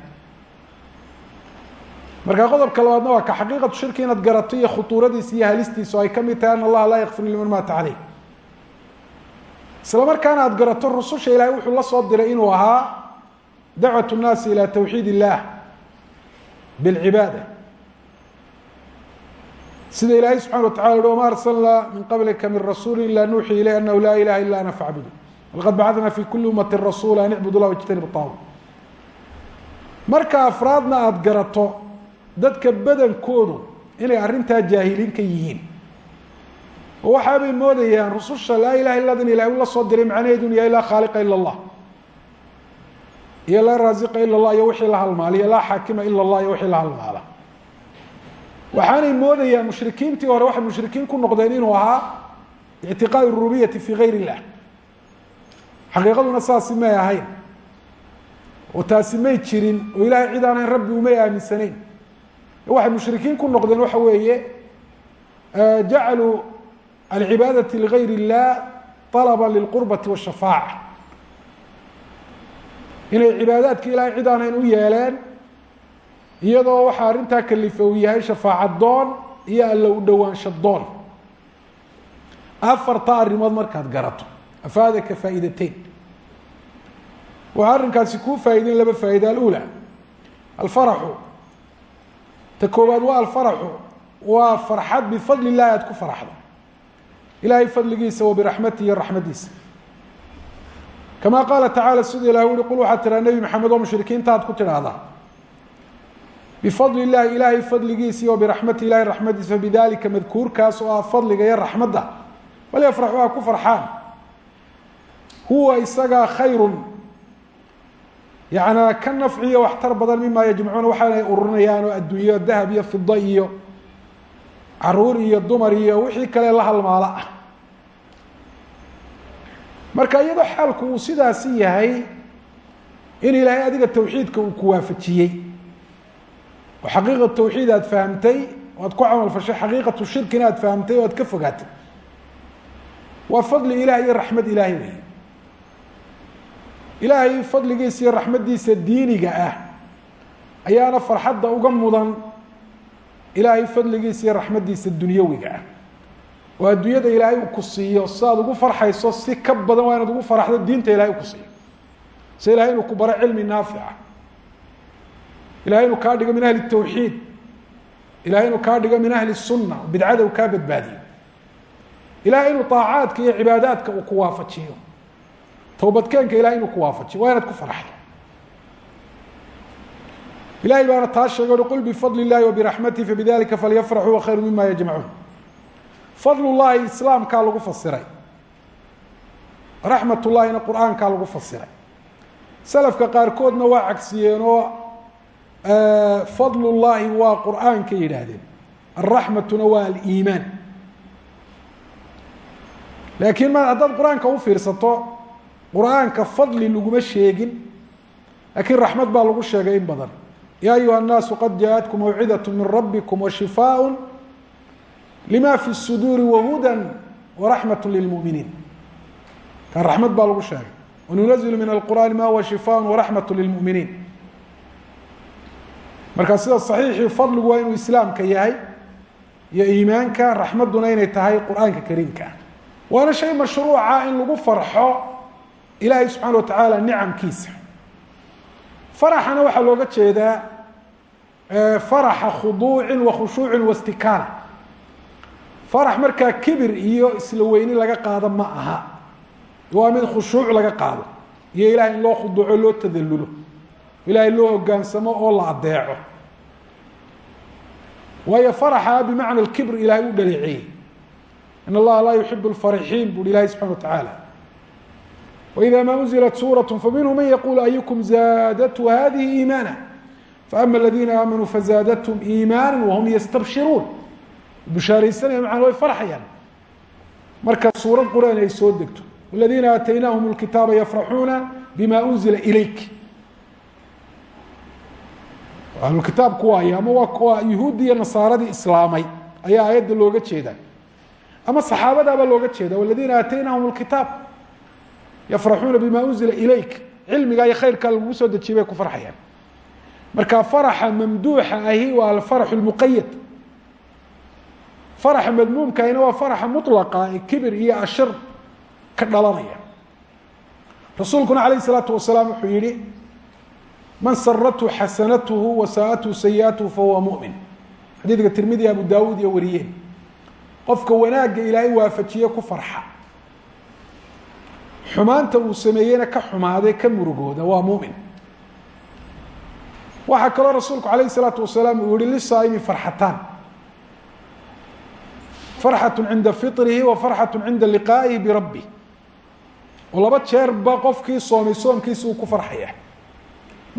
[SPEAKER 1] Marka qodobka labaadna waa ka xaqiiqatu shirki inaad garato iyo khutuuradiisa iyo halistiisu ay ka mid tahay an allaha laa yakfir liman maata caleyh isla markaana aada garato rususha ilaahay wuxuu la soo diray inuu ahaa dacwat nnaasi ilaa tawxiid illaah bilcibaada sida ilaahay subxana watacala uhi wama arsalnaa min qablika min rasuuli ilaa nuuxi ilay anahu laa ilaha ila ana facbudu laqad bacadnaa fi kuli ummati rasuula an icbud llah wjtanib aawu marka afraadna aada garato dadka badankoodu inay arrintaa jaahiliin ka yihiin. Oo waxaabay moodayaan rususha laa ilaha illada in ilahay ula soo diray macnaheedun yahay laa khaaliqa ila allah iyo laa raasiqa ila allah iyo wixii la halmaala iyo laa xaakima ila allah iyo wixii la halmaala waxaanay moodayaan mushrikiintii hore waxay mushrikiin ku noqdeen inuu ahaa ictiqaad rububiyati fi gayr illah. Xaqiiqaduna saasi may ahayn. Oo taasi may jirin oo ilahay cid aanayn rabbi umay aaminsanayn. Waxay mushrikiin ku noqdeen waxa weeye jacaluu alcibaadati ligayr illah alaba lilqurbati washafaaca inay cibaadaadka ilahay cid aanayn u yeeleen iyadoo waxaa arrintaa kalifa uu yahay shafaaca iyo alla u dhowaansho doon. Afarta arrimood markaad garato afaadaka faa'idateyn waxaa arrinkaasi kuu faa'ideyn laba faa'ida alula alfaraxu ta koowaad waa alfaraxu waa farxad bifadli illahi aad ku faraxdo. Ilahay fadligiisa wa iyo raxmadiisa. Kama qaala tacala sida ilah uhi qul waxaad tiraa nebi maxamed oo mushrikiinta aad ku tidhaahdaa bifadli illahi ilaahay fadligiisa iyo biraxmati ilahay raxmadiisa bidalika madkuurkaas oo ah fadliga iyo raxmadda. Bal yafraxu ha ku farxaan. Huwa isagaa khayrun. Yana ka nafciyo waxtar badan mima yajmacuuna waxaanay ururinayaan oo adduunyo dahab iyo fida iyo carruur iyo dumar kale la halmaalo ah marka iyadoo xaalku sidaasi yahay in ilaahay adiga tawxiidka uu ku waafajiyey oo xaqiiqat tawxiid aad fahamtay o aad ku camal fashay xaqiiqatu shirkina aad fahamtay oo aad ka fogaatay. Waa fadli ilahi iyo raxmad ilaahay wey ilaahay fadligiisa iyo raxmaddiisa diiniga ah ayaana farxadda uga mudan ilaahay fadligiisa iyo raxmaddiisa dunyawiga ah. Oo adduunyada ilaahay uu ku siiyo si aad ugu farxayso si ka badan waa inaad ugu naafica ilahay inuu kaa dhigo min ahli tawxiid. Ilahay inuu kaa dhigo min ahli sunna. Bidcada uu kaa badbaadiyo. Ilahay inuu aacaadka iyo cibaadaadka uu ku waafajiyo. Towbadkeenka ilahay inuu ku waafajiyo. Waa inaad ku farxdo ilahay baana taa sheegay ui qul bifadli اllahi wabiraxmatihi fabidalika falyafraxuu wakhayru mima yajmacuun fadl llahi islaamkaa lagu fasiray. Raxmat llahina qur'aankaa lagu fasiray. Salafka qaarkoodna waa cagsiyeen oo fadl llahi waa qur'aanka yidhaahdeen alraxmatuna waa aliimaan laakiin ma haddaad qur-aanka u fiirsato qur-aanka fadli laguma sheegin laakiin raxmad baa lagu sheegay in badan ya ayuha الnaasu qad jaaءatkum mawcidaة min rabbikum washifaaء lima fi الsuduuri wahuda waraxmaة lilmuminiin kan raxmad baa lagu sheegay wanunazilu min alqur'ani ma huwa shifaaء waraxmaة lilmuminiin marka sida صaxiixii fadligu waa inuu islaamka yahay iyo iimaanka raxmadduna inay tahay qur'aanka kariimka. Ah waana shay mashruuca in lagu farxo ilaahay subxaana wa tacaala nicamkiisa faraxana waxaa looga jeedaa faraxa khuduucin wa khushuucin wastikaana farax markaa kibir iyo isla weyni laga qaado ma aha. Waa mid khushuuc laga qaado. Iyo ilahay in loo khuduuco loo tadallulo. Ilahay loo hogaansamo oo la adeeco waayo faraxa bimacna alkibr ilaahay u dhaleeceeyey in allaha laa yuxib lfarixiin buuhi ilahay subxana watacaala waida ma unzilat suuraة faminhu man yaqul ayukum zaadathu hadihi iimaana? Faama aladiina aamanuu fazaadathum iimaana wahum yastabshiruun. Bushaaraysanaya maana way farxayaan marka suurad quraan ay soo degto. Waladiina aataynaahum اlkitaaba yafraxuuna bima unzila ilayk ahlulkitaab kuwaay ama waa kuwa yuhuuddii iyo nasaaradii islaamay ayaa aayadda looga jeedaa. Ama saxaabadaabaa looga jeeda waladiina aataynahum lkitaab yafraxuuna bima unzila ilayk cilmigaa iyo khayrkaa lagu soo dejiyay bay ku farxayaan. Marka faraxa mamduuxa ahi waa alfaraxu lmuqayad faraxa madmuumkaahina waa faraxa mulaqa ee kibir iyo ashir ka dhalanaya. Rasuulkuna alayh isalaatu wasalaam wuxuu yihi man sarathu xasanatuhu wasaa'athu sayi'atuhu fahuwa mumin xadiidka tirmidi abu daawuud iyo wariyeen qofka wanaagga ilaahay waafajiye ku farxa xumaanta uu sameeyeyna ka xumaaday ka murugooda waa mumin waxaa kaloo rasuulku alayh الsalaatu wasalaam uu yihi lisaaimi farxataan farxaة cinda fiطrihi wa farxaة cinda liqaa'ihi birabbi oo laba jeerba qofkii soomay soomkiisa uu ku farxaya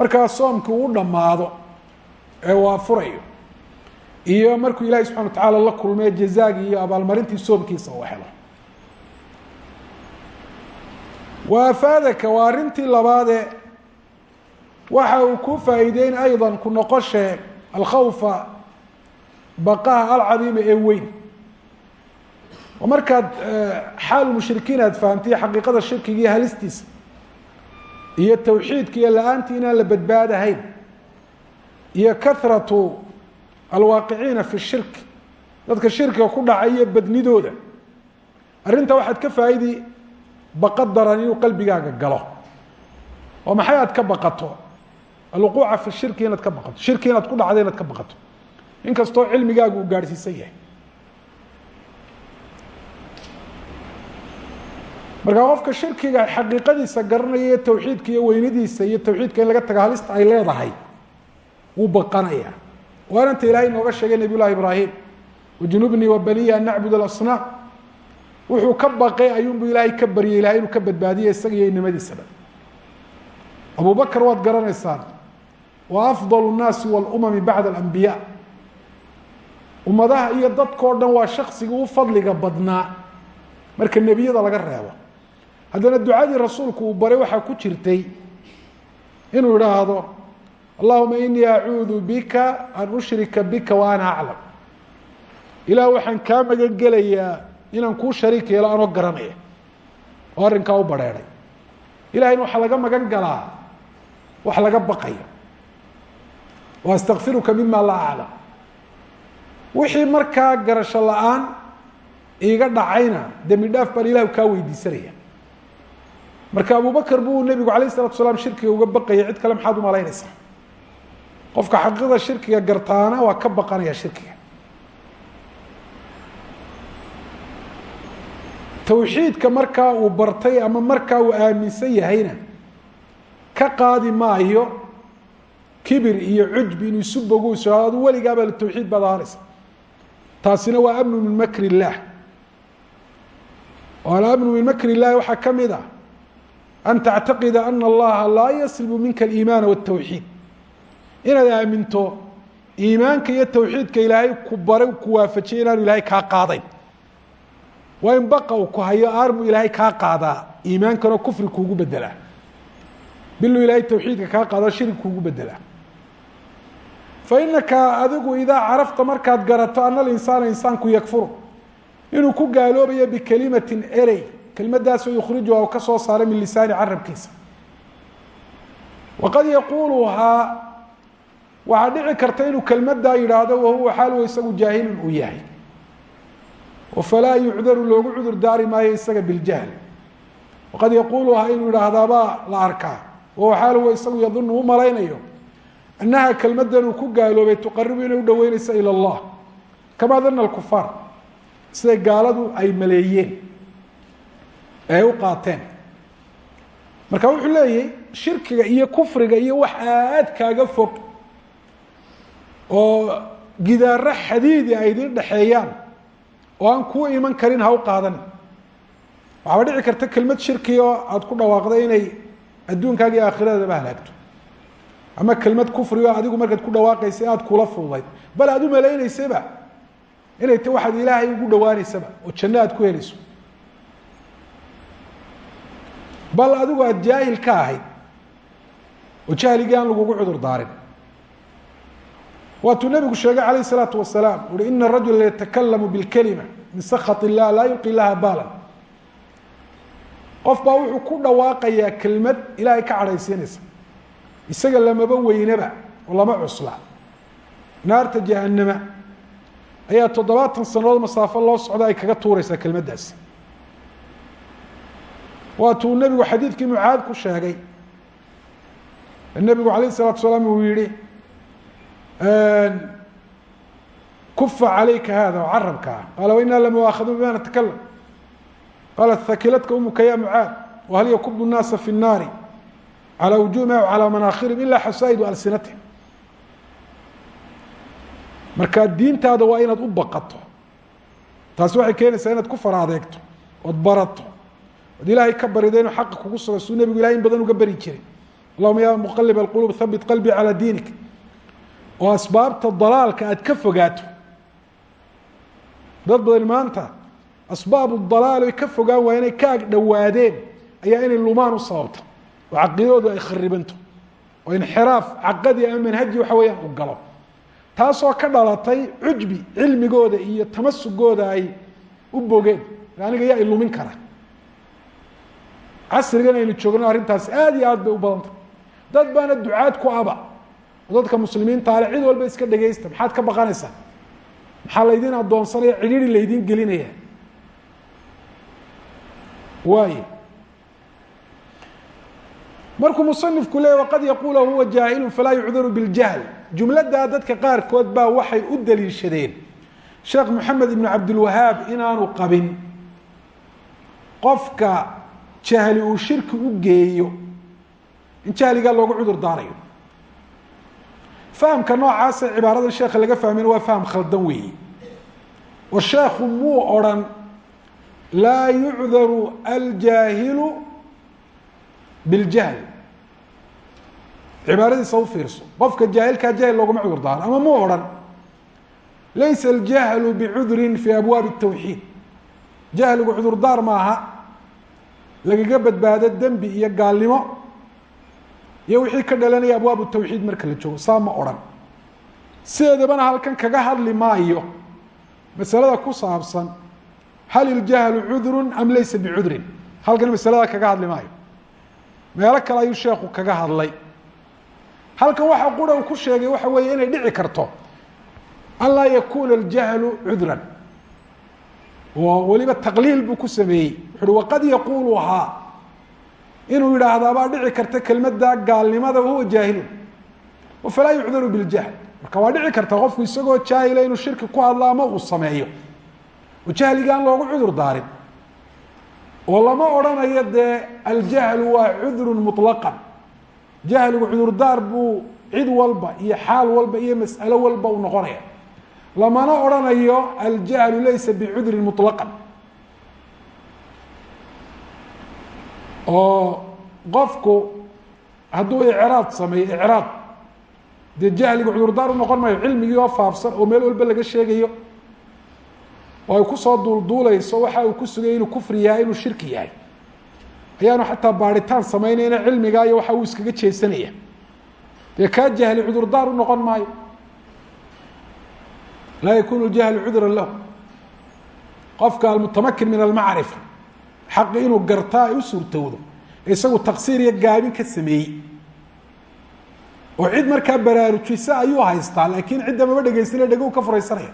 [SPEAKER 1] markaa soomkii uu dhammaado ee waa furayo iyo markuu ilahi subxana wa tacaala la kulmay jazaagii iyo abaalmarintii soomkiisa uu helo. Wa afaadaka waa arrintii labaadee waxa uu ku faa'iideyn ayضa ku noqoshe alkhawfa baqaha alcadiima ee weyn. Oo markaad xaal mushrikiin aad fahamtay xaqiiqada shirkiga iyo halistiisa iyo tawxiidka iyo la'aantii inaan la badbaadahayn iyo kahratu alwaaqiciina fi shirk. Dadka shirkiga ku dhacay iyo badnidooda. Arrinta waxaad ka faa'idi baqa daran inuu qalbigaaga galo. Oo maxay aad ka baqato? Alwuquuca fi shirki inaad ka baqato. Shirki inaad ku dhacdo inaad ka baqato. In cilmigaagu uu gaadhsiisan yahay markaa qofka shirkiga xaqiiqadiisa garanaya iyo tawxiidka iyo weynadiisa iyo tawxiidka in laga taga halista ay leedahay wuu baqanaya waana ilaahay nooga sheegay nabiy ibraahim wajunubnii wabaniya an nacbud alasnaam. Wuxuu ka baqay ayuunbu ilaahay ka baryay ilahay inuu ka badbaadiya isaga iyo nimadiisa dhan waad garanaysaan waa afdal nnaasi walumami bacda alambiya ummadaha iyo dadkao dhan waa shaksiga u fadliga badnaa. Marka nebiyada laga reebo haddana ducadii rasuulku uu baray waxaa ku jirtay inuu idhaahdo allahuma inii acuudu bika an ushrika bika wa aclam. Ilaah waxaan kaa magan gelayaa inaan kuu shariik yeelo anoo garanaya. Oo arrinkaa u bareeray. Ilahayna waxaa laga magan galaa wax laga baqayo. Wa mima laa aclam. Wixii markaa garasho la'aan iiga dhacayna dembi dhaaf baan ilahu kaa weydiisanaya marka abubakr buu nebigu alayh الsalaatu slam shirkiga uga baqayay cid kale maxaad umalaynaysa qofka xaqiiqda shirkiga gartaana waa ka baqanaya shirkiga. Tawxiidka markaa uu bartay ama markaa uu aaminsan yahayna ka qaadi maayo kibir iyo cujbi inuu isu bogu so adu weligaabaa tawxiid baad ahaanaysa taasina waa amnu min makr illaah oo alamnu min makr illahi waxaa ka mid a ah an tactaqida ana allaha laa yaslibu minka aliimaana wاtawxiid inaad aaminto iimaanka iyo tawxiidka ilaahay ku baray ku waafajiyay inaanu ilaahay kaa qaadayn waa in baqa uu ku hayo aarmu ilaahay kaa qaadaa iimaankanoo kufri kuugu bedelaa biluu ilaahay tawxiidka kaa qaado shirig kuugu bedelaa fainaka adigu idaa carafta markaad garato ana alinsaana insaanku yakfuru inuu ku gaaloobayo bikelimatin erey kelmadaaso yukhriju a ka soo saaray min lisaani carabkiisa. Waqad yaquuluhaa waxaa dhici karta inuu kelmadaa yidhaahdo wahuwa xaalwa isagu jaahilun uu yahay. Oo falaa yucdaru loogu cudur daari maayo isaga biljahl waqad yaquuluhaa inuu yidhaahdaabaa la arkaa. Wahuwa xaalwa isagu yadunu u malaynayo. Annaha kelmadan uu ku gaaloobay tuqaribu inay u dhaweynaysa ila allah. Kamaa dana sida gaaladu ay maleeyeen ee u qaateen. Marka wuxuu leeyahy shirkiga iyo kufriga iyo wax aad kaaga fog oo gidaaro xadiidi ay idin dhexeeyaan oo aan kuu iman karin ha u qaadanin waxaaba dhici karta kelmad shirki oo aada ku dhawaaqday inay adduunkaaga iyo aakhiradaaba halaagto. Ama kelmad kufrigo adigu markaad ku dhawaaqaysay aada kula fududayd. Bal aada u malaynaysaba inay ta waxaad ilaahay ugu dhawaaneysaba oo janno aad ku helayso bal adigu aada jaahil ka ahayd oo jahligii aan lagugu cudur daarin waatuu nabigu sheegay alayh الsalaatu wasalaam uhi ina rajula yatakalamu biاlkelima min sakط الlah laa yulqi laha baala qof baa wuxuu ku dhawaaqayaa kelmad ilaahay ka cadhaysiinaysa isaga lamaba weynaba oo lama cusla naarta jahanama ayaa toddobaatan sanadood masaafo loo socda ay kaga tuureysaa kelmaddaasi waatuu nebigu xadiidkii mucaad ku sheegay nebigu alayh الsalatu salaam uu yihi kufa calayka hada oo carabka ah qaala wainaa lamuaakhadun bima natakalam qaala hakiladka umuka ya mucaad wahal yakubu الnaasa fi الnaari calى wujuhim aw calى manaakhirihim ila xasaa'idu alsinatihim marka diintaada waa inaad u baqato taasi waxay keenaysaa inaad ku fara adeegto ood barato ood ilaahay ka barida inuu kugu suga suu nebigu ilahay in badan uga beri jiray. Allahuma ya muqalib alqulub habit qalbii calى diinik. Oo asbaabta dalaalka aad ka fogaato. Dad badan maanta asbaabu dalaal ka fogaan waa inay ka ag ayaa inay lumaan u sababto. Oo caqiidadoodu ay kharibanto. Oo inxiraaf caqadi ama manhaji waxa weeyaan u galo. Taasoo ka dhalatay cujbi cilmigooda iyo tamasugooda ay u bogeen aniga yaa ilumin kara casrigan aynu joogno arrintaasi aada iyo aad bay u badantay. Dad baana ducaad ku aba. Dadka muslimiinta ale cid walba iska dhegaysta maxaad ka baqanaysaa maxaa laydin addoonsanaya cidhiiri laydin gelinaya? Waaye. Markuu musanifku leeyay waqad yaquula huwa jaahilu falaa yucdaru biljahl. Jumladaa dadka qaarkood baa waxay u daliishadeen sheekh moxamed ibnu cabdilwahaab inaanu qabin. Qofka jahli uu shirki u geeyo in jahligaa loogu cudur daarayo. Fahamka noocaasa cibaaradan sheekha laga fahmayna waa faham khaldan weeye. Oo sheekhu muu odrhan laa yucdaru aljaahilu biljahl. Cibaaradiisa u fiirso. Qofka jaahilkaa jahil looguma cudur daaro ama muu odhan laysa aljahlu bicudrin fi abwaabi الtawxiid jahligu cudurdaar maaha lagaga badbaado dembi iyo gaalnimo iyo wixii ka dhalanaya abwaabu tawxiid marka la joogo saa ma odhan. Sideedabana halkan kaga hadli maayo masalada ku saabsan hal iljahlu cudru am laysa bicudrin? Halkan masalada kaga hadli maayo. Meelo kale ayuu sheekhu kaga hadlay. Halkan waxa qura uu ku sheegay waxa weeye inay dhici karto an laa yakuna aljahlu cudran oo weliba taqliil buu ku sameeyey. Wuxu uhi waqad yaquuluhaa inuu yidhaahdaa baa dhici karta kelmadda gaalnimada wahuwa jaahilun. Falaa yucdaru biljahl marka waa dhici karta qofku isagoo jaahila inuu shirki ku hadlo ama uu sameeyo. Oo jahliga aan loogu cudur daarin. Oo lama odrhanayo dee aljahlu waa cudrun muطlaqan jahligu cudurdaar buu cid walba iyo xaal walba iyo mas'alo walba u noqonaya lamana odrhanayo aljahlu laysa bicudrin muطlaqan oo qofku hadduu icraad sameeyo icraad dee jahligu cudurdaar u noqon maayo cilmigii oo faafsan oo meel walba laga sheegayo oo ay ku soo duulduulayso waxa uu ku sugaya inuu kufri yahay inuu shirki yahay. Ayaanu xataa baaritaan samaynayna cilmigaa iyo waxa uu iskaga jeesanaya. Dee kaa jahli cudurdaar u noqon maayo laa yakunu ljahlu cudran lahu. Qofka almutamakin min almacrifa xaqi inuu gartaa ay u suurtowdo isagu taqsiir iyo gaabin ka sameeyey. Oo cid markaa baraarujisa ayuu haystaa laakiin cidda maba dhegaysana dhego ka furaysanaya.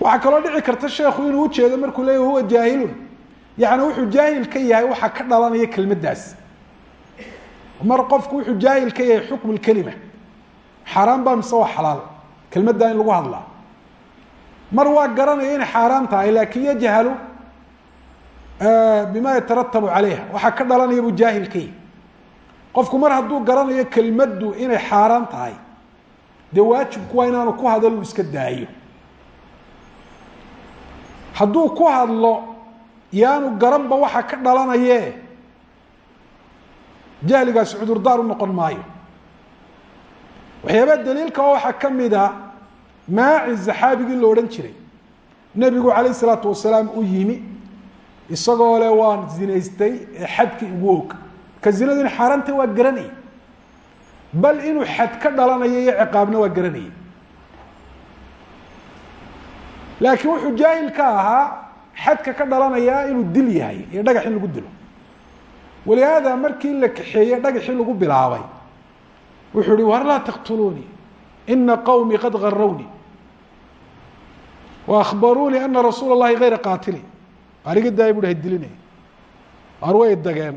[SPEAKER 1] Waxaa kaloo dhici karta sheekhu inuu ujeedo markuu leeya huwa jaahilun. Yani wuxuu jaahil ka yahay waxaa ka dhalanaya kelmaddaas. Mar qofku wuxuu jaahil ka yahay xukmu lkelima xaaraan baa mise waa xalaal? Kelmaddaa in lagu hadlaa. Mar waa garanaya inay xaaraan tahay laakin yajhalu bima yataratabu calayha. Waxaa ka dhalanaya buu jaahil ka yahay. Qofku mar hadduu garanayo kelmaddu inay xaaraan tahay dee waajibku waa inaanu ku hadal uu iska daayo. Hadduu ku hadlo yaanu garanba waxa ka dhalanaye jahligaasi cudurdaar u noqon maayo waxyaaba daliilka oo waxaa ka mida maaci saxaabigii la odhan jiray. Nebigu calayh isalaatu wasalaam u yimi isagoo le waan zinaystay ee xadkii igu og. Ka zinadu in xaaraantay waa garanayay bal inuu xad ka dhalanayo iyo ciqaabna waa garanayay laakiin wuxuu jaahil ahaa xadka ka dhalanaya inuu dil yahay iyo dhagax in lagu dilo. Walihaada markii la kaxeeye dhagaxii lagu bilaabay wuxuu hi war laa taqtuluunii ina qawmii qad garownii wa akhbaruunii ana rasuula اllahi gayra qaatili. Ariga daaya bu ha dilinaya ar way dageen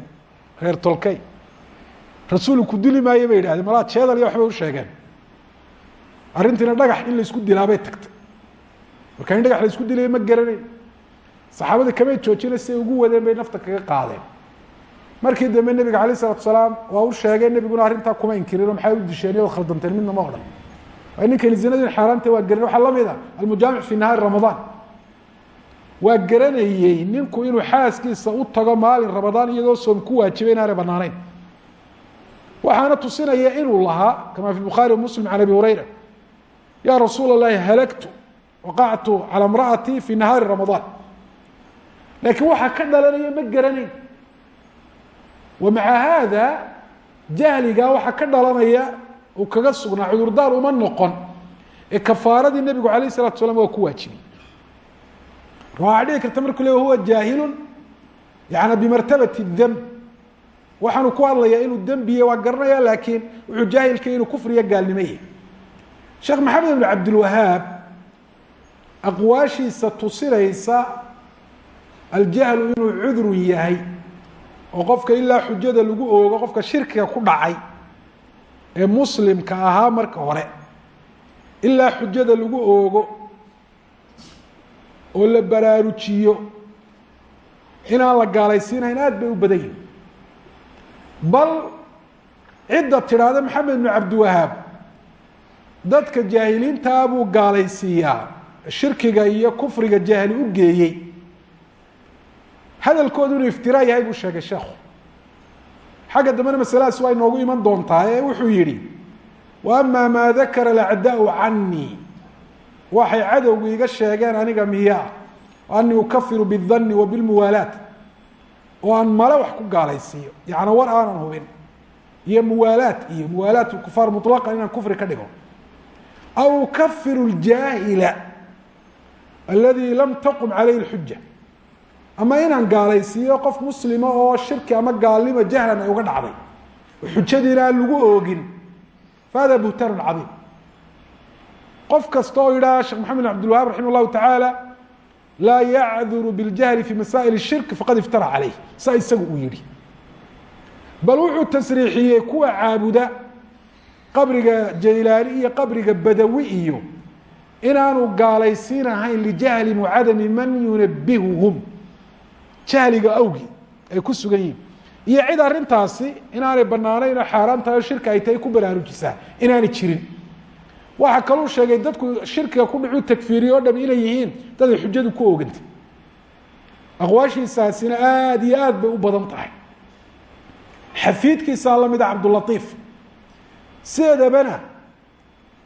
[SPEAKER 1] reer tolkay? Rasuul ku dili maayo bay yidhahdeen malaa jeedal iyo waxbay u sheegeen. Arrintiina dhagax in la isku dilaabay tagtay. Marka in dhagax la isku dilayo ma garanayn saxaabada kamay joojina siay ugu wadeen bay nafta kaga qaadeen markii dambe nebiga alay isalatu salaam waa u sheegay nebiguna arrintaa kuma inkirino maxay u disheeniyo khaldanteen midnama odhan ninkani zinadin xaaraanta waa geran waxaa la mid a ah almujaamic fi nahaari ramadaan. Waa garanayey ninku inuu xaaskiisa u tago maalin ramadaan iyagoo soom ku waajibay inaanay banaanayn. Waxaana tusinaya inuu lahaa kama fi bukhaari muslim can abi hurayra ya rasuula اllahi halagtu waqactu calى imra'atii fi nahaari ramadaan. Laakiin waxaa ka dhalanaya ma garanayn wa maca haada jahliga waxaa ka dhalanaya uu kaga sugnaa cudurdaar uma noqon ee kafaaradii nebigu alayh الsalatu salam waa ku waajibay. Waxaa dhici karta markuu le huwa jaahilu yani bimartabati demb waxaanu ku hadlayaa inuu dembiye waa garanaya laakiin wuxuu jaahilka inuu kufriya gaalnimo yahay. Sheekh maxamed ibn cabdilwahaab tusinaysa aljahlu inuu cudrun yahay oo qofka ilaa xujada lagu oogo qofka shirkiga ku dhacay ee muslimka ahaa marka hore. Ilaa xujada lagu oogo oo la baraarujiyo inaan la gaalaysiinayn aad bay u badan yihiin bal cidda tidhaahda maxamed ibnu cabdiwahaab dadka jaahiliintaa buu gaalaysiiyaa shirkiga iyo kufriga jahli u geeyey hadalkoodu inuu iftiraa yahay buu sheegay sheekhu. Xagga dambena masaladaas waa inoogu iman doontaa ee wuxuu yihi wa ama maa dakara alacdaau canii waxay cadowgu iga sheegeen aniga miyaa anii ukafiru bidanni wa bilmuwaalaat. Oo aan male wax ku gaalaysiiyo yacni war aanan hubin. Iyo muwaalaat iyo muwaalaat kufaar muطlaqan inaan kufri ka dhigo. Aw ukafiru ljaahila aladi lam taqum calayhi اlxuja ama inaan gaalaysiiyo qof muslima oo shirki ama gaalnimo jahlan ay uga dhacday. Xujadiina lagu oogin. Fa hada cadiim. Qof kasta oo sheekh maxamed bin abdilwahaab raxima tacaala laa yacduru biljahli fi masaa'il shirki faqad iftara caleyh saa isagu uu yihi bal wuxuu tasriixiyey kuwa caabuda qabriga jaylaani iyo qabriga badawi iyo inaanu gaalaysiin ahayn lijahlin wacadami man yunabihuhum jahliga awgi ay ku sugan yihiin iyo cid arrintaasi inaanay banaanayn oo o shirka ay tahay ku baraarujisaa inaanay jirin. Waxaa kaluu sheegay dadku shirkiga ku dhicu takfiiriye o dham inay yihiin dad ay xujadu ku ogantay aqwaashiisaasina aada iyo aad bay u badan tahay. Xafiidkiisaa lamida cabdulaiif sideedabana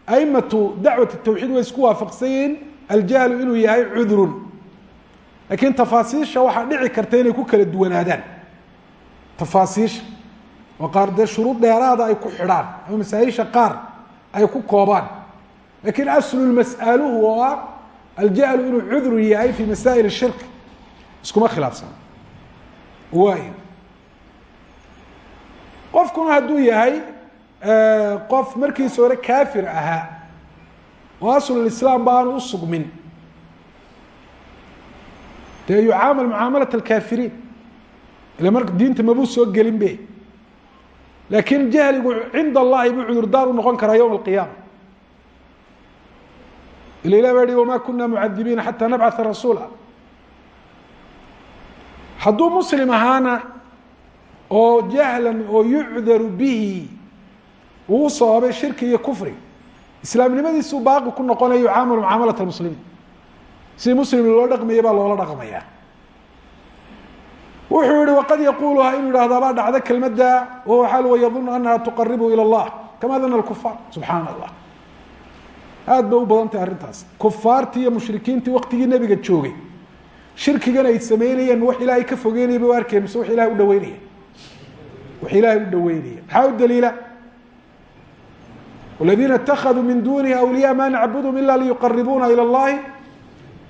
[SPEAKER 1] aimatu dacwat tawxiid way isku waafaqsan yihiin aljahlu inuu yahay cudrun laakiin tafaasiisha waxaa dhici karta inay ku kala duwanaadaan. Tafaasiisha oo qaar dee shuruud dheeraada ay ku xidhaan ama masaaisha qaar ay ku koobaan. Lakiin aslu mas'aluhu oo ah aljahlu inuu cudrun yahay fi masaa'il shirk. Iskuma khilaafsana waay qofkuna hadduu yahay qof markiisa hore kaafir ahaa oo aslulislaam ba aanu usugmin dee yucaamal mucaamalat alkaafiriin. Ila marka diinta mabuu soo gelin be laakiin jahligu cinda allahi buu cudurdaar u noqon karaa yowma alqiyaama. Ila ilah baa wama kuna mucadibiina xataa nabcata rasuula. Hadduu muslim ahaana oo jahlan oo yucdaru bihi uu sababay shirki iyo kufri. Islaamnimadiisuu baaqi ku noqonaya yucaamalu mucaamalat muslimiin si muslim loo dhaqmaya baa loola dhaqmaya wuxuu yihi waqad yaquluhaa inuu yihahdaa baa dhacda kelmadda wahuwa xaal wa yadunu anaha tuqaribu ilى اllah kama dana kufaar subxaana allah aad bay u badan tahay arrintaas kufaartii iyo mushrikiintii waktigii nebiga joogay shirkigan ay sameynayeen wax ilaahay ka fogeynaya bay u arkeen mise wax ilahay u dhaweynaya wax ilaahay u dhaweynaya maxaa u daliila والذينa اتخذوا min dunihi أwliyاء ma nacbudهm ila liyuqaribuna ilى الlahi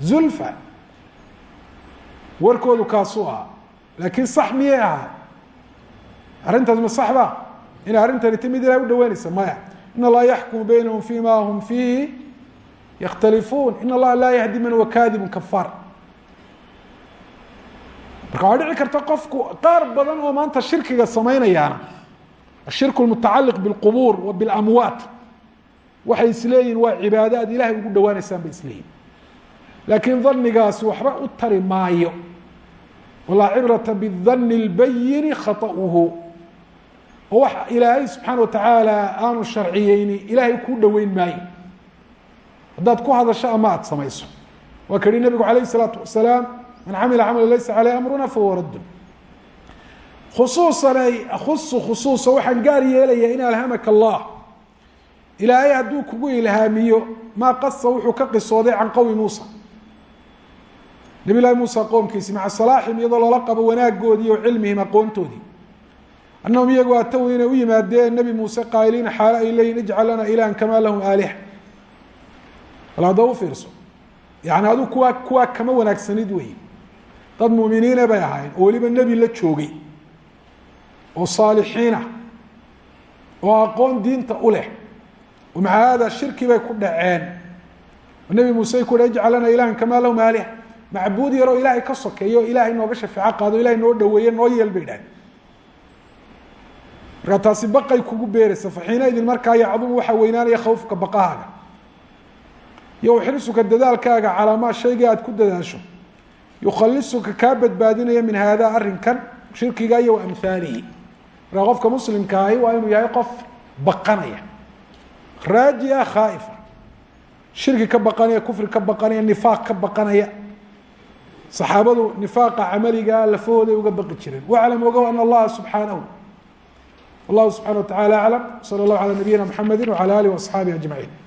[SPEAKER 1] zulفى warkoodu kaasuu ahaa laakiin sax miyay ahaa? Arrintaas ma sax ba inay arrintani ti mid ilahay u dhaweynaysa maya. In allaha yaxkumu baynahum fima hum fiihi yakhtalifuun in allaha laa yahdi man huwa kadibun kafaar marka waxaa dhici karta qofku qaar badan oo maanta shirkiga samaynayaana ashirku lmutacaliq bilqubuur wa bilamwaat waxay isleeyihin waa cibaado aad ilahay ugu dhawaanaysaan bay isleeyihin laakiin danigaasi waxba u tari maayo walaa cibrata bidani اlbayini khaطأuhu oo wax ilaahay subxaana watacaala aanu sharciyeyni ilaahay kuu dhoweyn maayo haddaad ku hadasho ama aada samayso waa ka yihi nabigu alayh الsalaatu wasalaam man camila camala laysa caleyh amruna fahuwa raddun khusuusan ay akusu khusuusa waxaan gaar yeelaya in alhamaka allah ilaahay hadduu kugu ilhaamiyo maa qasa wuxuu ka qisooday can qowmi muusa nabi llahi muusa qoomkiisi maca salaaxim iyadoo lala qabo wanaagoodii o cilmihim aqoontoodii. Annahum iyagu ataw inay u yimaadeen nebi muuse qaayiliina xaalo ay leeyihiin ijcal lana ilahan kamaa lahum aaliha bal hadda u fiirso yani aduu kuwaa kuwaa kama wanaagsanid wey dad muuminiine bay ahaayeen oo weliba nebi la joogay oo saalixiinah oo aqoon diinta u leh oo maca haada shirki bay ku dhaceen. Muuse aaliha macbuud yaroo ilaahay ka sokeeyo o ilaahay nooga shafeeco qaado ilahay noo dhaweeye noo yeel bay dhahen markaa taasi baqay kugu beeraysa faxiinaidin markaa yacdumu waxaa weynaanaya khawfka baqahaaga. Iyo uxrisuka dadaalkaaga calaa maa shaygii aad ku dadaasho. Yukhalisuka kaa badbaadinaya min haada arrinkan shirkiga iyo waamhaalihi markaa qofka muslimka ahi waa inuu yahay qof baqanaya. Raaji khaa'ifa. Shirki ka baqanaya kufri ka baqanaya nifaaq ka baqanaya saxaabadu nifaaqa camaligaa lafahooday uga baqi jireen. Waclam ogow ana allaha subxaanahu wallahu subxana wa tacala aclam sala allahu calaa nabiyina mxamedi wacala alih waasxaabihi ajmaciin